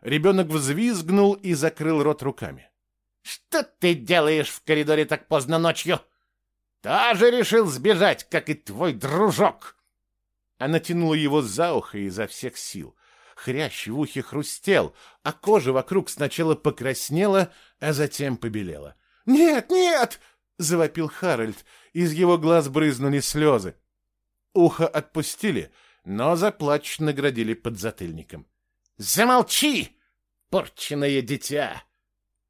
Ребенок взвизгнул и закрыл рот руками. Что ты делаешь в коридоре так поздно ночью? Тоже решил сбежать, как и твой дружок. Она тянула его за ухо изо всех сил. Хрящ в ухе хрустел, а кожа вокруг сначала покраснела, а затем побелела. «Нет, нет!» — завопил Харальд. Из его глаз брызнули слезы. Ухо отпустили, но за плач наградили подзатыльником. «Замолчи, порченное дитя!»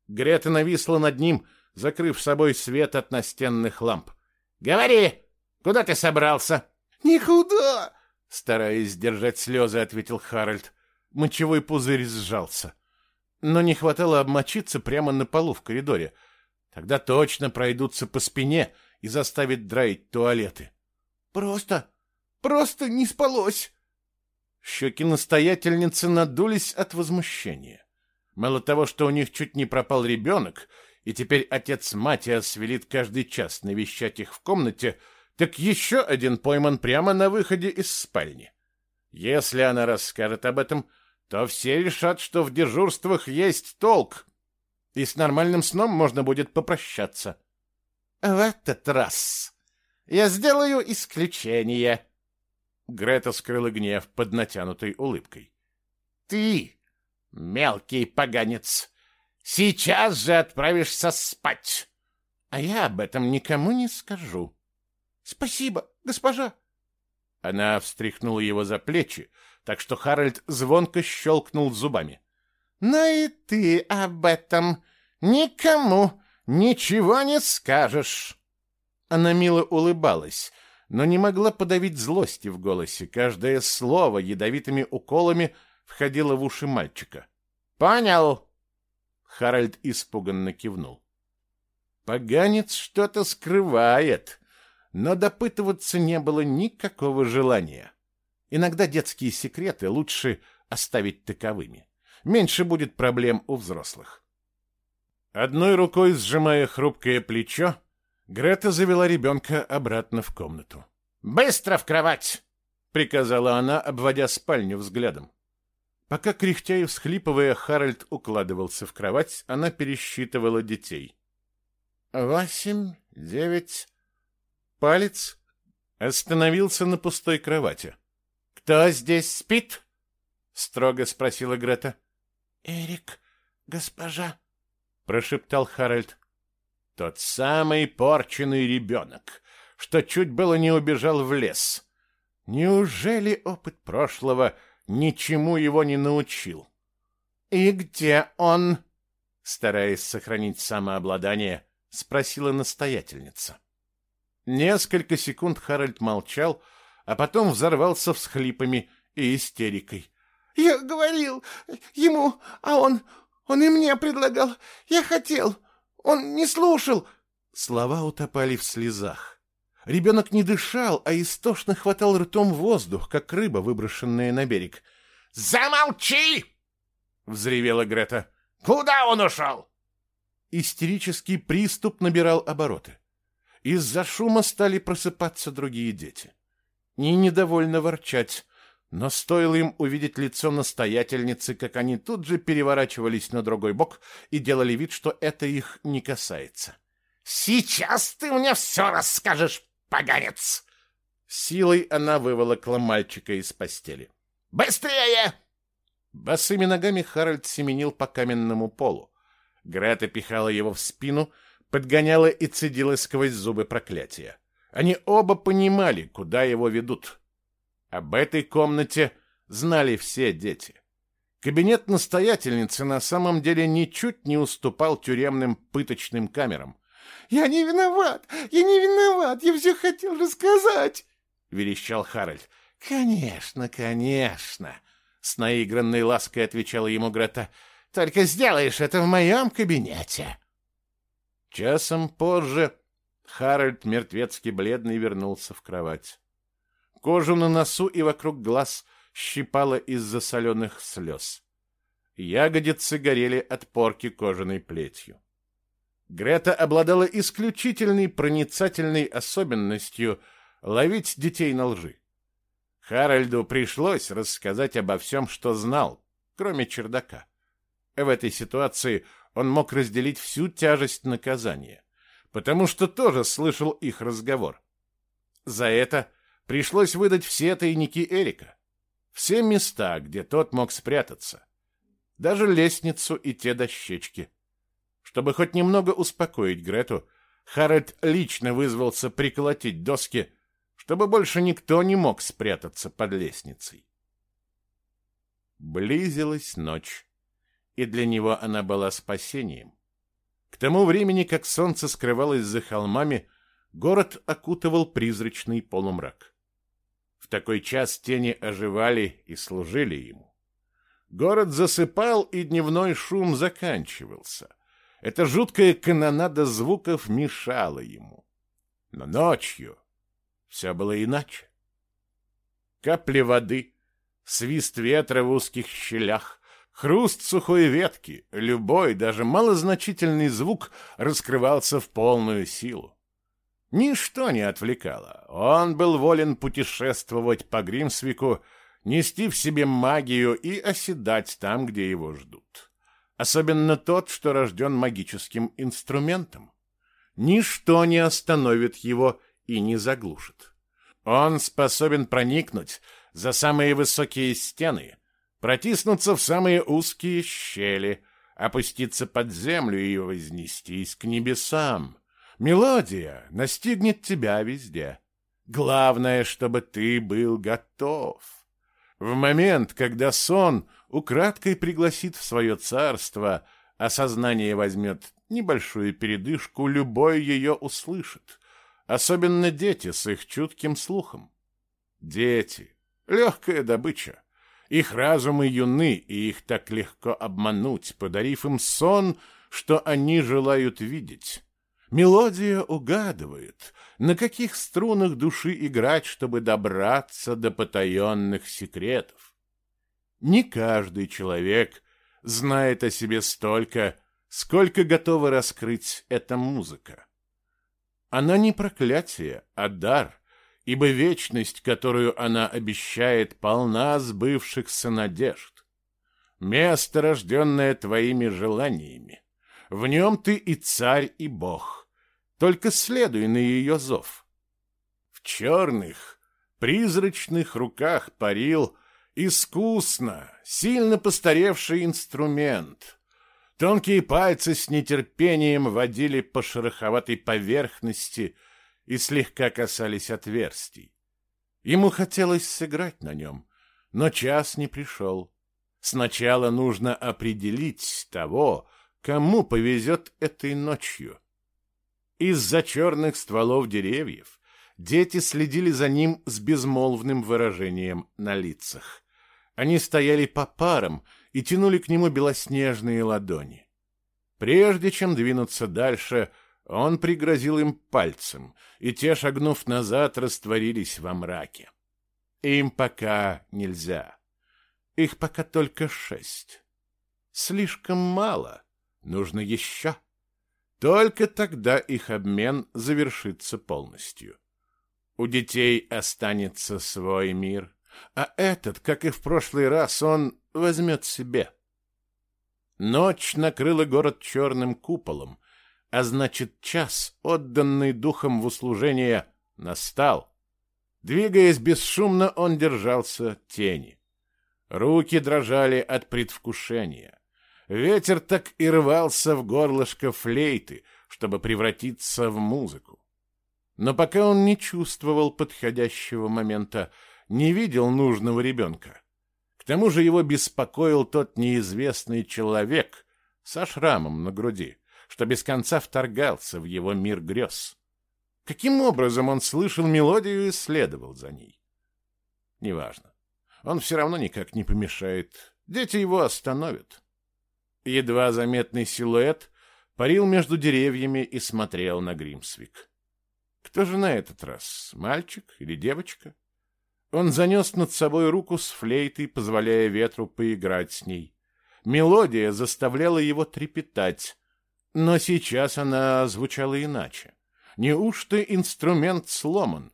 Грета нависла над ним, закрыв собой свет от настенных ламп. «Говори, куда ты собрался?» «Никуда!» Стараясь сдержать слезы, ответил Харальд. Мочевой пузырь сжался. Но не хватало обмочиться прямо на полу в коридоре. Тогда точно пройдутся по спине и заставят драить туалеты. «Просто, просто не спалось!» Щеки настоятельницы надулись от возмущения. Мало того, что у них чуть не пропал ребенок, и теперь отец Матиас велит каждый час навещать их в комнате, так еще один пойман прямо на выходе из спальни. Если она расскажет об этом, то все решат, что в дежурствах есть толк, и с нормальным сном можно будет попрощаться. В этот раз я сделаю исключение. Грета скрыла гнев под натянутой улыбкой. Ты, мелкий поганец, сейчас же отправишься спать, а я об этом никому не скажу. Спасибо, госпожа. Она встряхнула его за плечи, так что Харальд звонко щелкнул зубами. «Но и ты об этом никому ничего не скажешь!» Она мило улыбалась, но не могла подавить злости в голосе. Каждое слово ядовитыми уколами входило в уши мальчика. «Понял!» Харальд испуганно кивнул. «Поганец что-то скрывает!» но допытываться не было никакого желания. Иногда детские секреты лучше оставить таковыми. Меньше будет проблем у взрослых. Одной рукой сжимая хрупкое плечо, Грета завела ребенка обратно в комнату. «Быстро в кровать!» — приказала она, обводя спальню взглядом. Пока, кряхтя и всхлипывая, Харальд укладывался в кровать, она пересчитывала детей. «Восемь, девять...» Палец остановился на пустой кровати. «Кто здесь спит?» — строго спросила Грета. «Эрик, госпожа», — прошептал Харальд. «Тот самый порченный ребенок, что чуть было не убежал в лес. Неужели опыт прошлого ничему его не научил?» «И где он?» — стараясь сохранить самообладание, спросила настоятельница. Несколько секунд Харальд молчал, а потом взорвался всхлипами и истерикой. «Я говорил ему, а он... он и мне предлагал. Я хотел. Он не слушал». Слова утопали в слезах. Ребенок не дышал, а истошно хватал ртом воздух, как рыба, выброшенная на берег. «Замолчи!» — взревела Грета. «Куда он ушел?» Истерический приступ набирал обороты. Из-за шума стали просыпаться другие дети. Не недовольно ворчать, но стоило им увидеть лицо настоятельницы, как они тут же переворачивались на другой бок и делали вид, что это их не касается. «Сейчас ты мне все расскажешь, поганец!» Силой она выволокла мальчика из постели. «Быстрее!» Босыми ногами Харальд семенил по каменному полу. Грета пихала его в спину, подгоняла и цедила сквозь зубы проклятия. Они оба понимали, куда его ведут. Об этой комнате знали все дети. Кабинет настоятельницы на самом деле ничуть не уступал тюремным пыточным камерам. «Я не виноват! Я не виноват! Я все хотел рассказать!» — верещал Харальд. «Конечно, конечно!» — с наигранной лаской отвечала ему Грета. «Только сделаешь это в моем кабинете!» Часом позже Харальд, мертвецки бледный, вернулся в кровать. Кожу на носу и вокруг глаз щипало из-за соленых слез. Ягодицы горели от порки кожаной плетью. Грета обладала исключительной проницательной особенностью ловить детей на лжи. Харальду пришлось рассказать обо всем, что знал, кроме чердака. В этой ситуации он мог разделить всю тяжесть наказания, потому что тоже слышал их разговор. За это пришлось выдать все тайники Эрика, все места, где тот мог спрятаться, даже лестницу и те дощечки. Чтобы хоть немного успокоить Грету, Харальд лично вызвался приколотить доски, чтобы больше никто не мог спрятаться под лестницей. Близилась ночь, и для него она была спасением. К тому времени, как солнце скрывалось за холмами, город окутывал призрачный полумрак. В такой час тени оживали и служили ему. Город засыпал, и дневной шум заканчивался. Эта жуткая канонада звуков мешала ему. Но ночью все было иначе. Капли воды, свист ветра в узких щелях, хруст сухой ветки, любой, даже малозначительный звук раскрывался в полную силу. Ничто не отвлекало. Он был волен путешествовать по Гримсвику, нести в себе магию и оседать там, где его ждут особенно тот, что рожден магическим инструментом. Ничто не остановит его и не заглушит. Он способен проникнуть за самые высокие стены, протиснуться в самые узкие щели, опуститься под землю и вознестись к небесам. Мелодия настигнет тебя везде. Главное, чтобы ты был готов. В момент, когда сон — украдкой пригласит в свое царство, а сознание возьмет небольшую передышку, любой ее услышит, особенно дети с их чутким слухом. Дети — легкая добыча. Их разумы юны, и их так легко обмануть, подарив им сон, что они желают видеть. Мелодия угадывает, на каких струнах души играть, чтобы добраться до потаенных секретов. Не каждый человек знает о себе столько, сколько готова раскрыть эта музыка. Она не проклятие, а дар, ибо вечность, которую она обещает, полна сбывшихся надежд. Место, рожденное твоими желаниями. В нем ты и царь, и бог. Только следуй на ее зов. В черных, призрачных руках парил Искусно, сильно постаревший инструмент. Тонкие пальцы с нетерпением водили по шероховатой поверхности и слегка касались отверстий. Ему хотелось сыграть на нем, но час не пришел. Сначала нужно определить того, кому повезет этой ночью. Из-за черных стволов деревьев дети следили за ним с безмолвным выражением на лицах. Они стояли по парам и тянули к нему белоснежные ладони. Прежде чем двинуться дальше, он пригрозил им пальцем, и те, шагнув назад, растворились во мраке. Им пока нельзя. Их пока только шесть. Слишком мало. Нужно еще. Только тогда их обмен завершится полностью. У детей останется свой мир, а этот, как и в прошлый раз, он возьмет себе. Ночь накрыла город черным куполом, а значит, час, отданный духом в услужение, настал. Двигаясь бесшумно, он держался тени. Руки дрожали от предвкушения. Ветер так и рвался в горлышко флейты, чтобы превратиться в музыку. Но пока он не чувствовал подходящего момента, не видел нужного ребенка. К тому же его беспокоил тот неизвестный человек со шрамом на груди, что без конца вторгался в его мир грез. Каким образом он слышал мелодию и следовал за ней? Неважно. Он все равно никак не помешает. Дети его остановят. Едва заметный силуэт парил между деревьями и смотрел на Гримсвик. Кто же на этот раз, мальчик или девочка? Он занес над собой руку с флейтой, позволяя ветру поиграть с ней. Мелодия заставляла его трепетать, но сейчас она звучала иначе. Неужто инструмент сломан?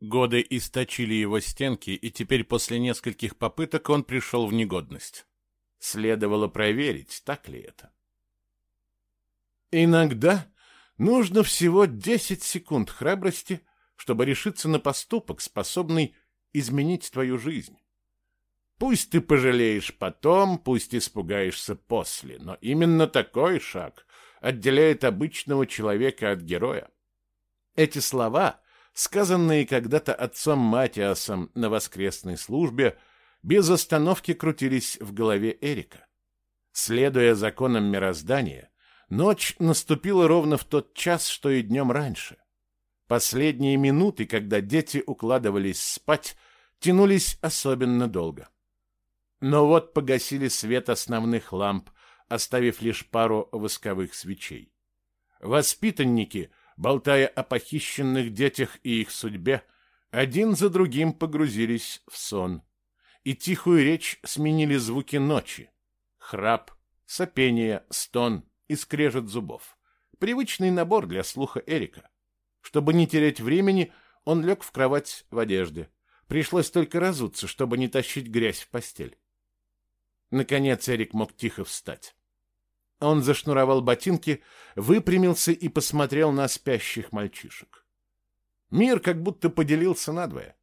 Годы источили его стенки, и теперь после нескольких попыток он пришел в негодность. Следовало проверить, так ли это. Иногда нужно всего 10 секунд храбрости, чтобы решиться на поступок, способный изменить твою жизнь. Пусть ты пожалеешь потом, пусть испугаешься после, но именно такой шаг отделяет обычного человека от героя. Эти слова, сказанные когда-то отцом Матиасом на воскресной службе, без остановки крутились в голове Эрика. Следуя законам мироздания, ночь наступила ровно в тот час, что и днем раньше. Последние минуты, когда дети укладывались спать, тянулись особенно долго. Но вот погасили свет основных ламп, оставив лишь пару восковых свечей. Воспитанники, болтая о похищенных детях и их судьбе, один за другим погрузились в сон. И тихую речь сменили звуки ночи. Храп, сопение, стон и скрежет зубов. Привычный набор для слуха Эрика. Чтобы не терять времени, он лег в кровать в одежде. Пришлось только разуться, чтобы не тащить грязь в постель. Наконец Эрик мог тихо встать. Он зашнуровал ботинки, выпрямился и посмотрел на спящих мальчишек. Мир как будто поделился надвое.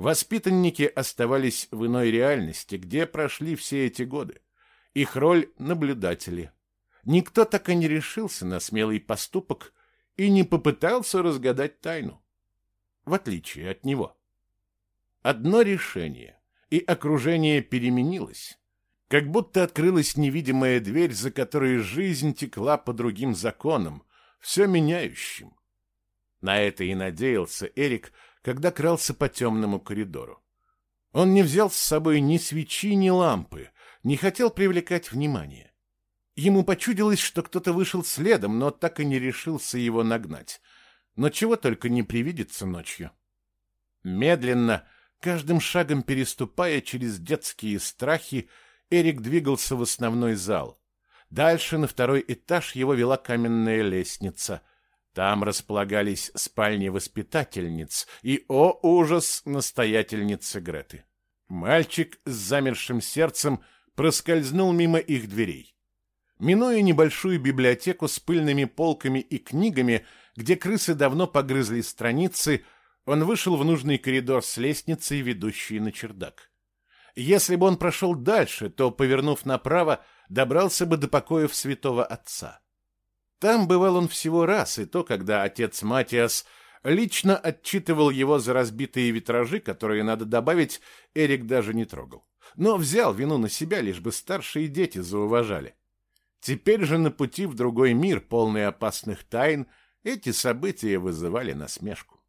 Воспитанники оставались в иной реальности, где прошли все эти годы. Их роль — наблюдатели. Никто так и не решился на смелый поступок и не попытался разгадать тайну. В отличие от него. Одно решение, и окружение переменилось, как будто открылась невидимая дверь, за которой жизнь текла по другим законам, все меняющим. На это и надеялся Эрик, когда крался по темному коридору. Он не взял с собой ни свечи, ни лампы, не хотел привлекать внимание. Ему почудилось, что кто-то вышел следом, но так и не решился его нагнать. Но чего только не привидится ночью. Медленно, Каждым шагом переступая через детские страхи, Эрик двигался в основной зал. Дальше на второй этаж его вела каменная лестница. Там располагались спальни воспитательниц и, о ужас, настоятельницы Греты. Мальчик с замершим сердцем проскользнул мимо их дверей. Минуя небольшую библиотеку с пыльными полками и книгами, где крысы давно погрызли страницы, он вышел в нужный коридор с лестницей, ведущей на чердак. Если бы он прошел дальше, то, повернув направо, добрался бы до покоев святого отца. Там бывал он всего раз, и то, когда отец Матиас лично отчитывал его за разбитые витражи, которые, надо добавить, Эрик даже не трогал. Но взял вину на себя, лишь бы старшие дети зауважали. Теперь же на пути в другой мир, полный опасных тайн, эти события вызывали насмешку.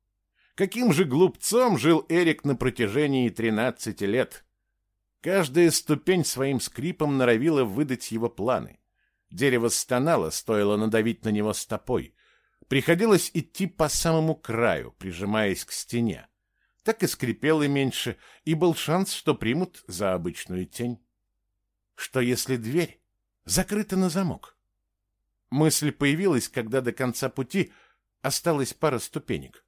Каким же глупцом жил Эрик на протяжении 13 лет? Каждая ступень своим скрипом норовила выдать его планы. Дерево стонало, стоило надавить на него стопой. Приходилось идти по самому краю, прижимаясь к стене. Так и скрипело меньше, и был шанс, что примут за обычную тень. Что если дверь закрыта на замок? Мысль появилась, когда до конца пути осталась пара ступенек.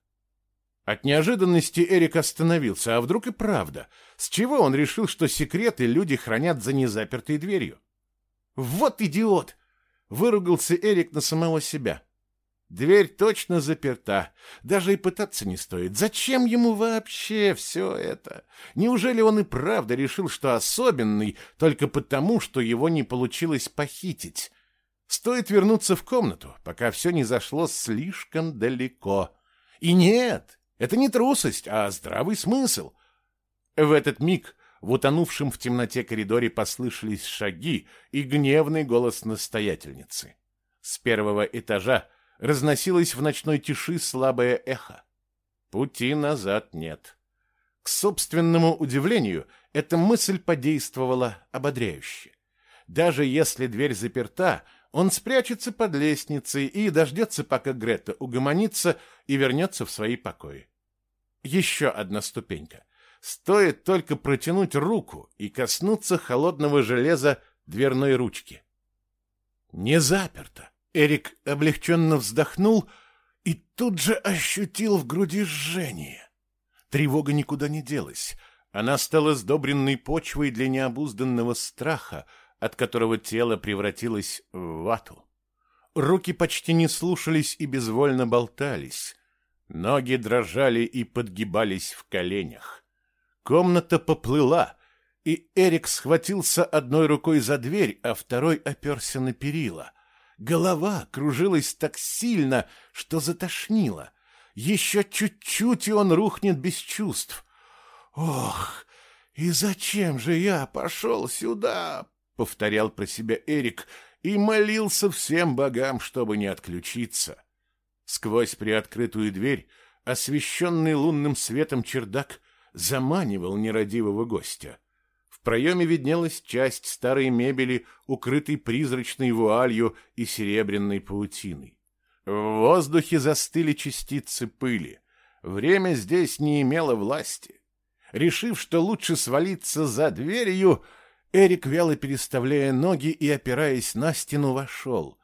От неожиданности Эрик остановился, а вдруг и правда? С чего он решил, что секреты люди хранят за незапертой дверью? Вот идиот! Выругался Эрик на самого себя. Дверь точно заперта. Даже и пытаться не стоит. Зачем ему вообще все это? Неужели он и правда решил, что особенный только потому, что его не получилось похитить? Стоит вернуться в комнату, пока все не зашло слишком далеко. И нет, это не трусость, а здравый смысл. В этот миг в утонувшем в темноте коридоре послышались шаги и гневный голос настоятельницы. С первого этажа разносилось в ночной тиши слабое эхо. Пути назад нет. К собственному удивлению, эта мысль подействовала ободряюще. Даже если дверь заперта, он спрячется под лестницей и дождется, пока Грета угомонится и вернется в свои покои. Еще одна ступенька. Стоит только протянуть руку и коснуться холодного железа дверной ручки. Не заперто. Эрик облегченно вздохнул и тут же ощутил в груди жжение. Тревога никуда не делась. Она стала сдобренной почвой для необузданного страха, от которого тело превратилось в вату. Руки почти не слушались и безвольно болтались. Ноги дрожали и подгибались в коленях. Комната поплыла, и Эрик схватился одной рукой за дверь, а второй оперся на перила. Голова кружилась так сильно, что затошнило. Еще чуть-чуть, и он рухнет без чувств. «Ох, и зачем же я пошел сюда?» — повторял про себя Эрик и молился всем богам, чтобы не отключиться. Сквозь приоткрытую дверь, освещенный лунным светом чердак, заманивал нерадивого гостя. В проеме виднелась часть старой мебели, укрытой призрачной вуалью и серебряной паутиной. В воздухе застыли частицы пыли. Время здесь не имело власти. Решив, что лучше свалиться за дверью, Эрик, вяло переставляя ноги и опираясь на стену, вошел.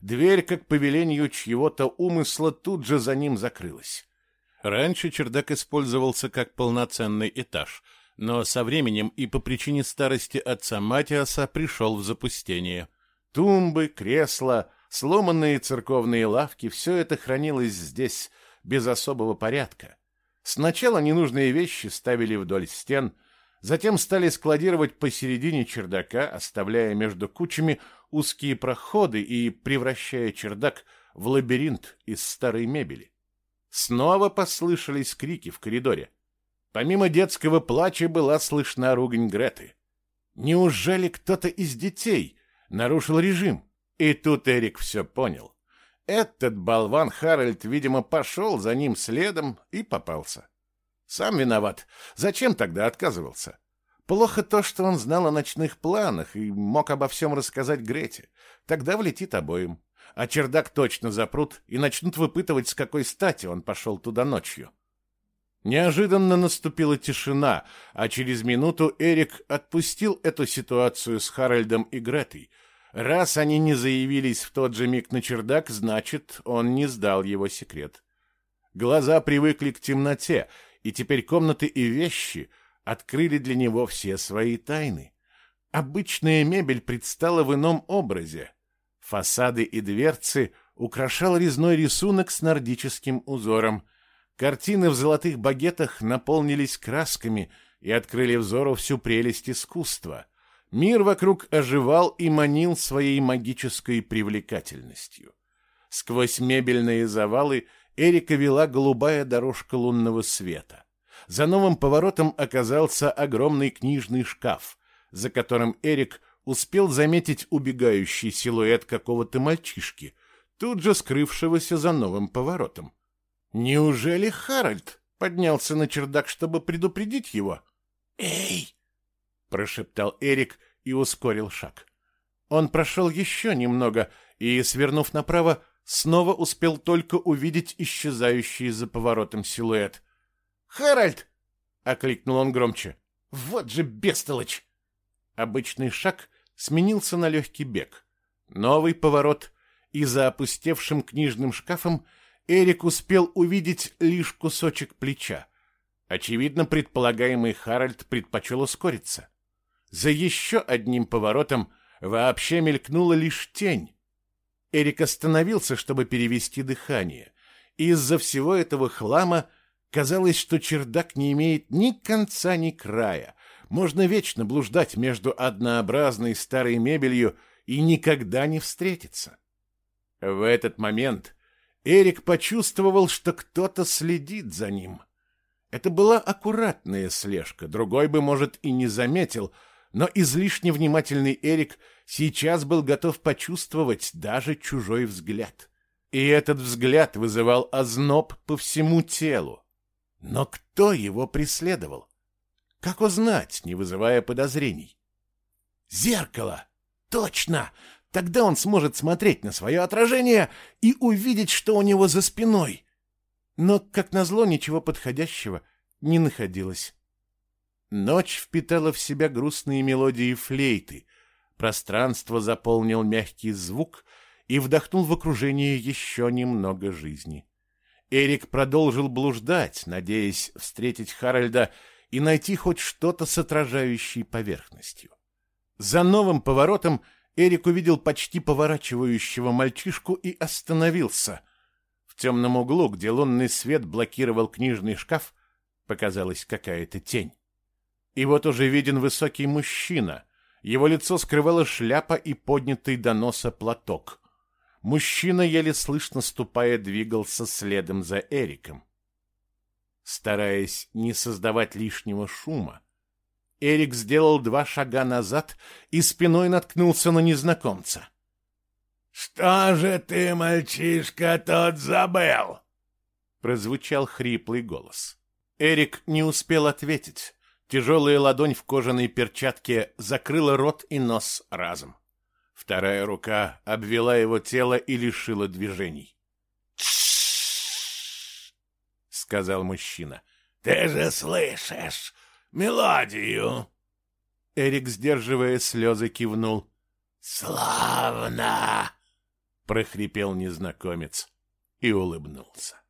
Дверь, как по велению чьего-то умысла, тут же за ним закрылась. Раньше чердак использовался как полноценный этаж, но со временем и по причине старости отца Матиаса пришел в запустение. Тумбы, кресла, сломанные церковные лавки — все это хранилось здесь без особого порядка. Сначала ненужные вещи ставили вдоль стен — Затем стали складировать посередине чердака, оставляя между кучами узкие проходы и превращая чердак в лабиринт из старой мебели. Снова послышались крики в коридоре. Помимо детского плача была слышна ругань Греты. Неужели кто-то из детей нарушил режим? И тут Эрик все понял. Этот болван Харальд, видимо, пошел за ним следом и попался. Сам виноват. Зачем тогда отказывался? Плохо то, что он знал о ночных планах и мог обо всем рассказать Грете. Тогда влетит обоим. А чердак точно запрут и начнут выпытывать, с какой стати он пошел туда ночью. Неожиданно наступила тишина, а через минуту Эрик отпустил эту ситуацию с Харальдом и Гретой. Раз они не заявились в тот же миг на чердак, значит, он не сдал его секрет. Глаза привыкли к темноте, и теперь комнаты и вещи открыли для него все свои тайны. Обычная мебель предстала в ином образе. Фасады и дверцы украшал резной рисунок с нордическим узором. Картины в золотых багетах наполнились красками и открыли взору всю прелесть искусства. Мир вокруг оживал и манил своей магической привлекательностью. Сквозь мебельные завалы Эрика вела голубая дорожка лунного света. За новым поворотом оказался огромный книжный шкаф, за которым Эрик успел заметить убегающий силуэт какого-то мальчишки, тут же скрывшегося за новым поворотом. Неужели Харальд поднялся на чердак, чтобы предупредить его? «Эй!» — прошептал Эрик и ускорил шаг. Он прошел еще немного и, свернув направо, снова успел только увидеть исчезающий за поворотом силуэт. «Харальд!» — окликнул он громче. «Вот же бестолочь!» Обычный шаг сменился на легкий бег. Новый поворот, и за опустевшим книжным шкафом Эрик успел увидеть лишь кусочек плеча. Очевидно, предполагаемый Харальд предпочел ускориться. За еще одним поворотом вообще мелькнула лишь тень, Эрик остановился, чтобы перевести дыхание. Из-за всего этого хлама казалось, что чердак не имеет ни конца, ни края. Можно вечно блуждать между однообразной старой мебелью и никогда не встретиться. В этот момент Эрик почувствовал, что кто-то следит за ним. Это была аккуратная слежка, другой бы, может, и не заметил, но излишне внимательный Эрик сейчас был готов почувствовать даже чужой взгляд. И этот взгляд вызывал озноб по всему телу. Но кто его преследовал? Как узнать, не вызывая подозрений? Зеркало! Точно! Тогда он сможет смотреть на свое отражение и увидеть, что у него за спиной. Но, как назло, ничего подходящего не находилось. Ночь впитала в себя грустные мелодии флейты. Пространство заполнил мягкий звук и вдохнул в окружение еще немного жизни. Эрик продолжил блуждать, надеясь встретить Харальда и найти хоть что-то с отражающей поверхностью. За новым поворотом Эрик увидел почти поворачивающего мальчишку и остановился. В темном углу, где лунный свет блокировал книжный шкаф, показалась какая-то тень. И вот уже виден высокий мужчина. Его лицо скрывала шляпа и поднятый до носа платок. Мужчина, еле слышно ступая, двигался следом за Эриком. Стараясь не создавать лишнего шума, Эрик сделал два шага назад и спиной наткнулся на незнакомца. «Что же ты, мальчишка, тот забыл?» Прозвучал хриплый голос. Эрик не успел ответить. Тяжелая ладонь в кожаной перчатке закрыла рот и нос разом. Вторая рука обвела его тело и лишила движений. Сказал мужчина. «Ты же слышишь мелодию!» Эрик, сдерживая слезы, кивнул. «Славно!» — прохрипел незнакомец и улыбнулся.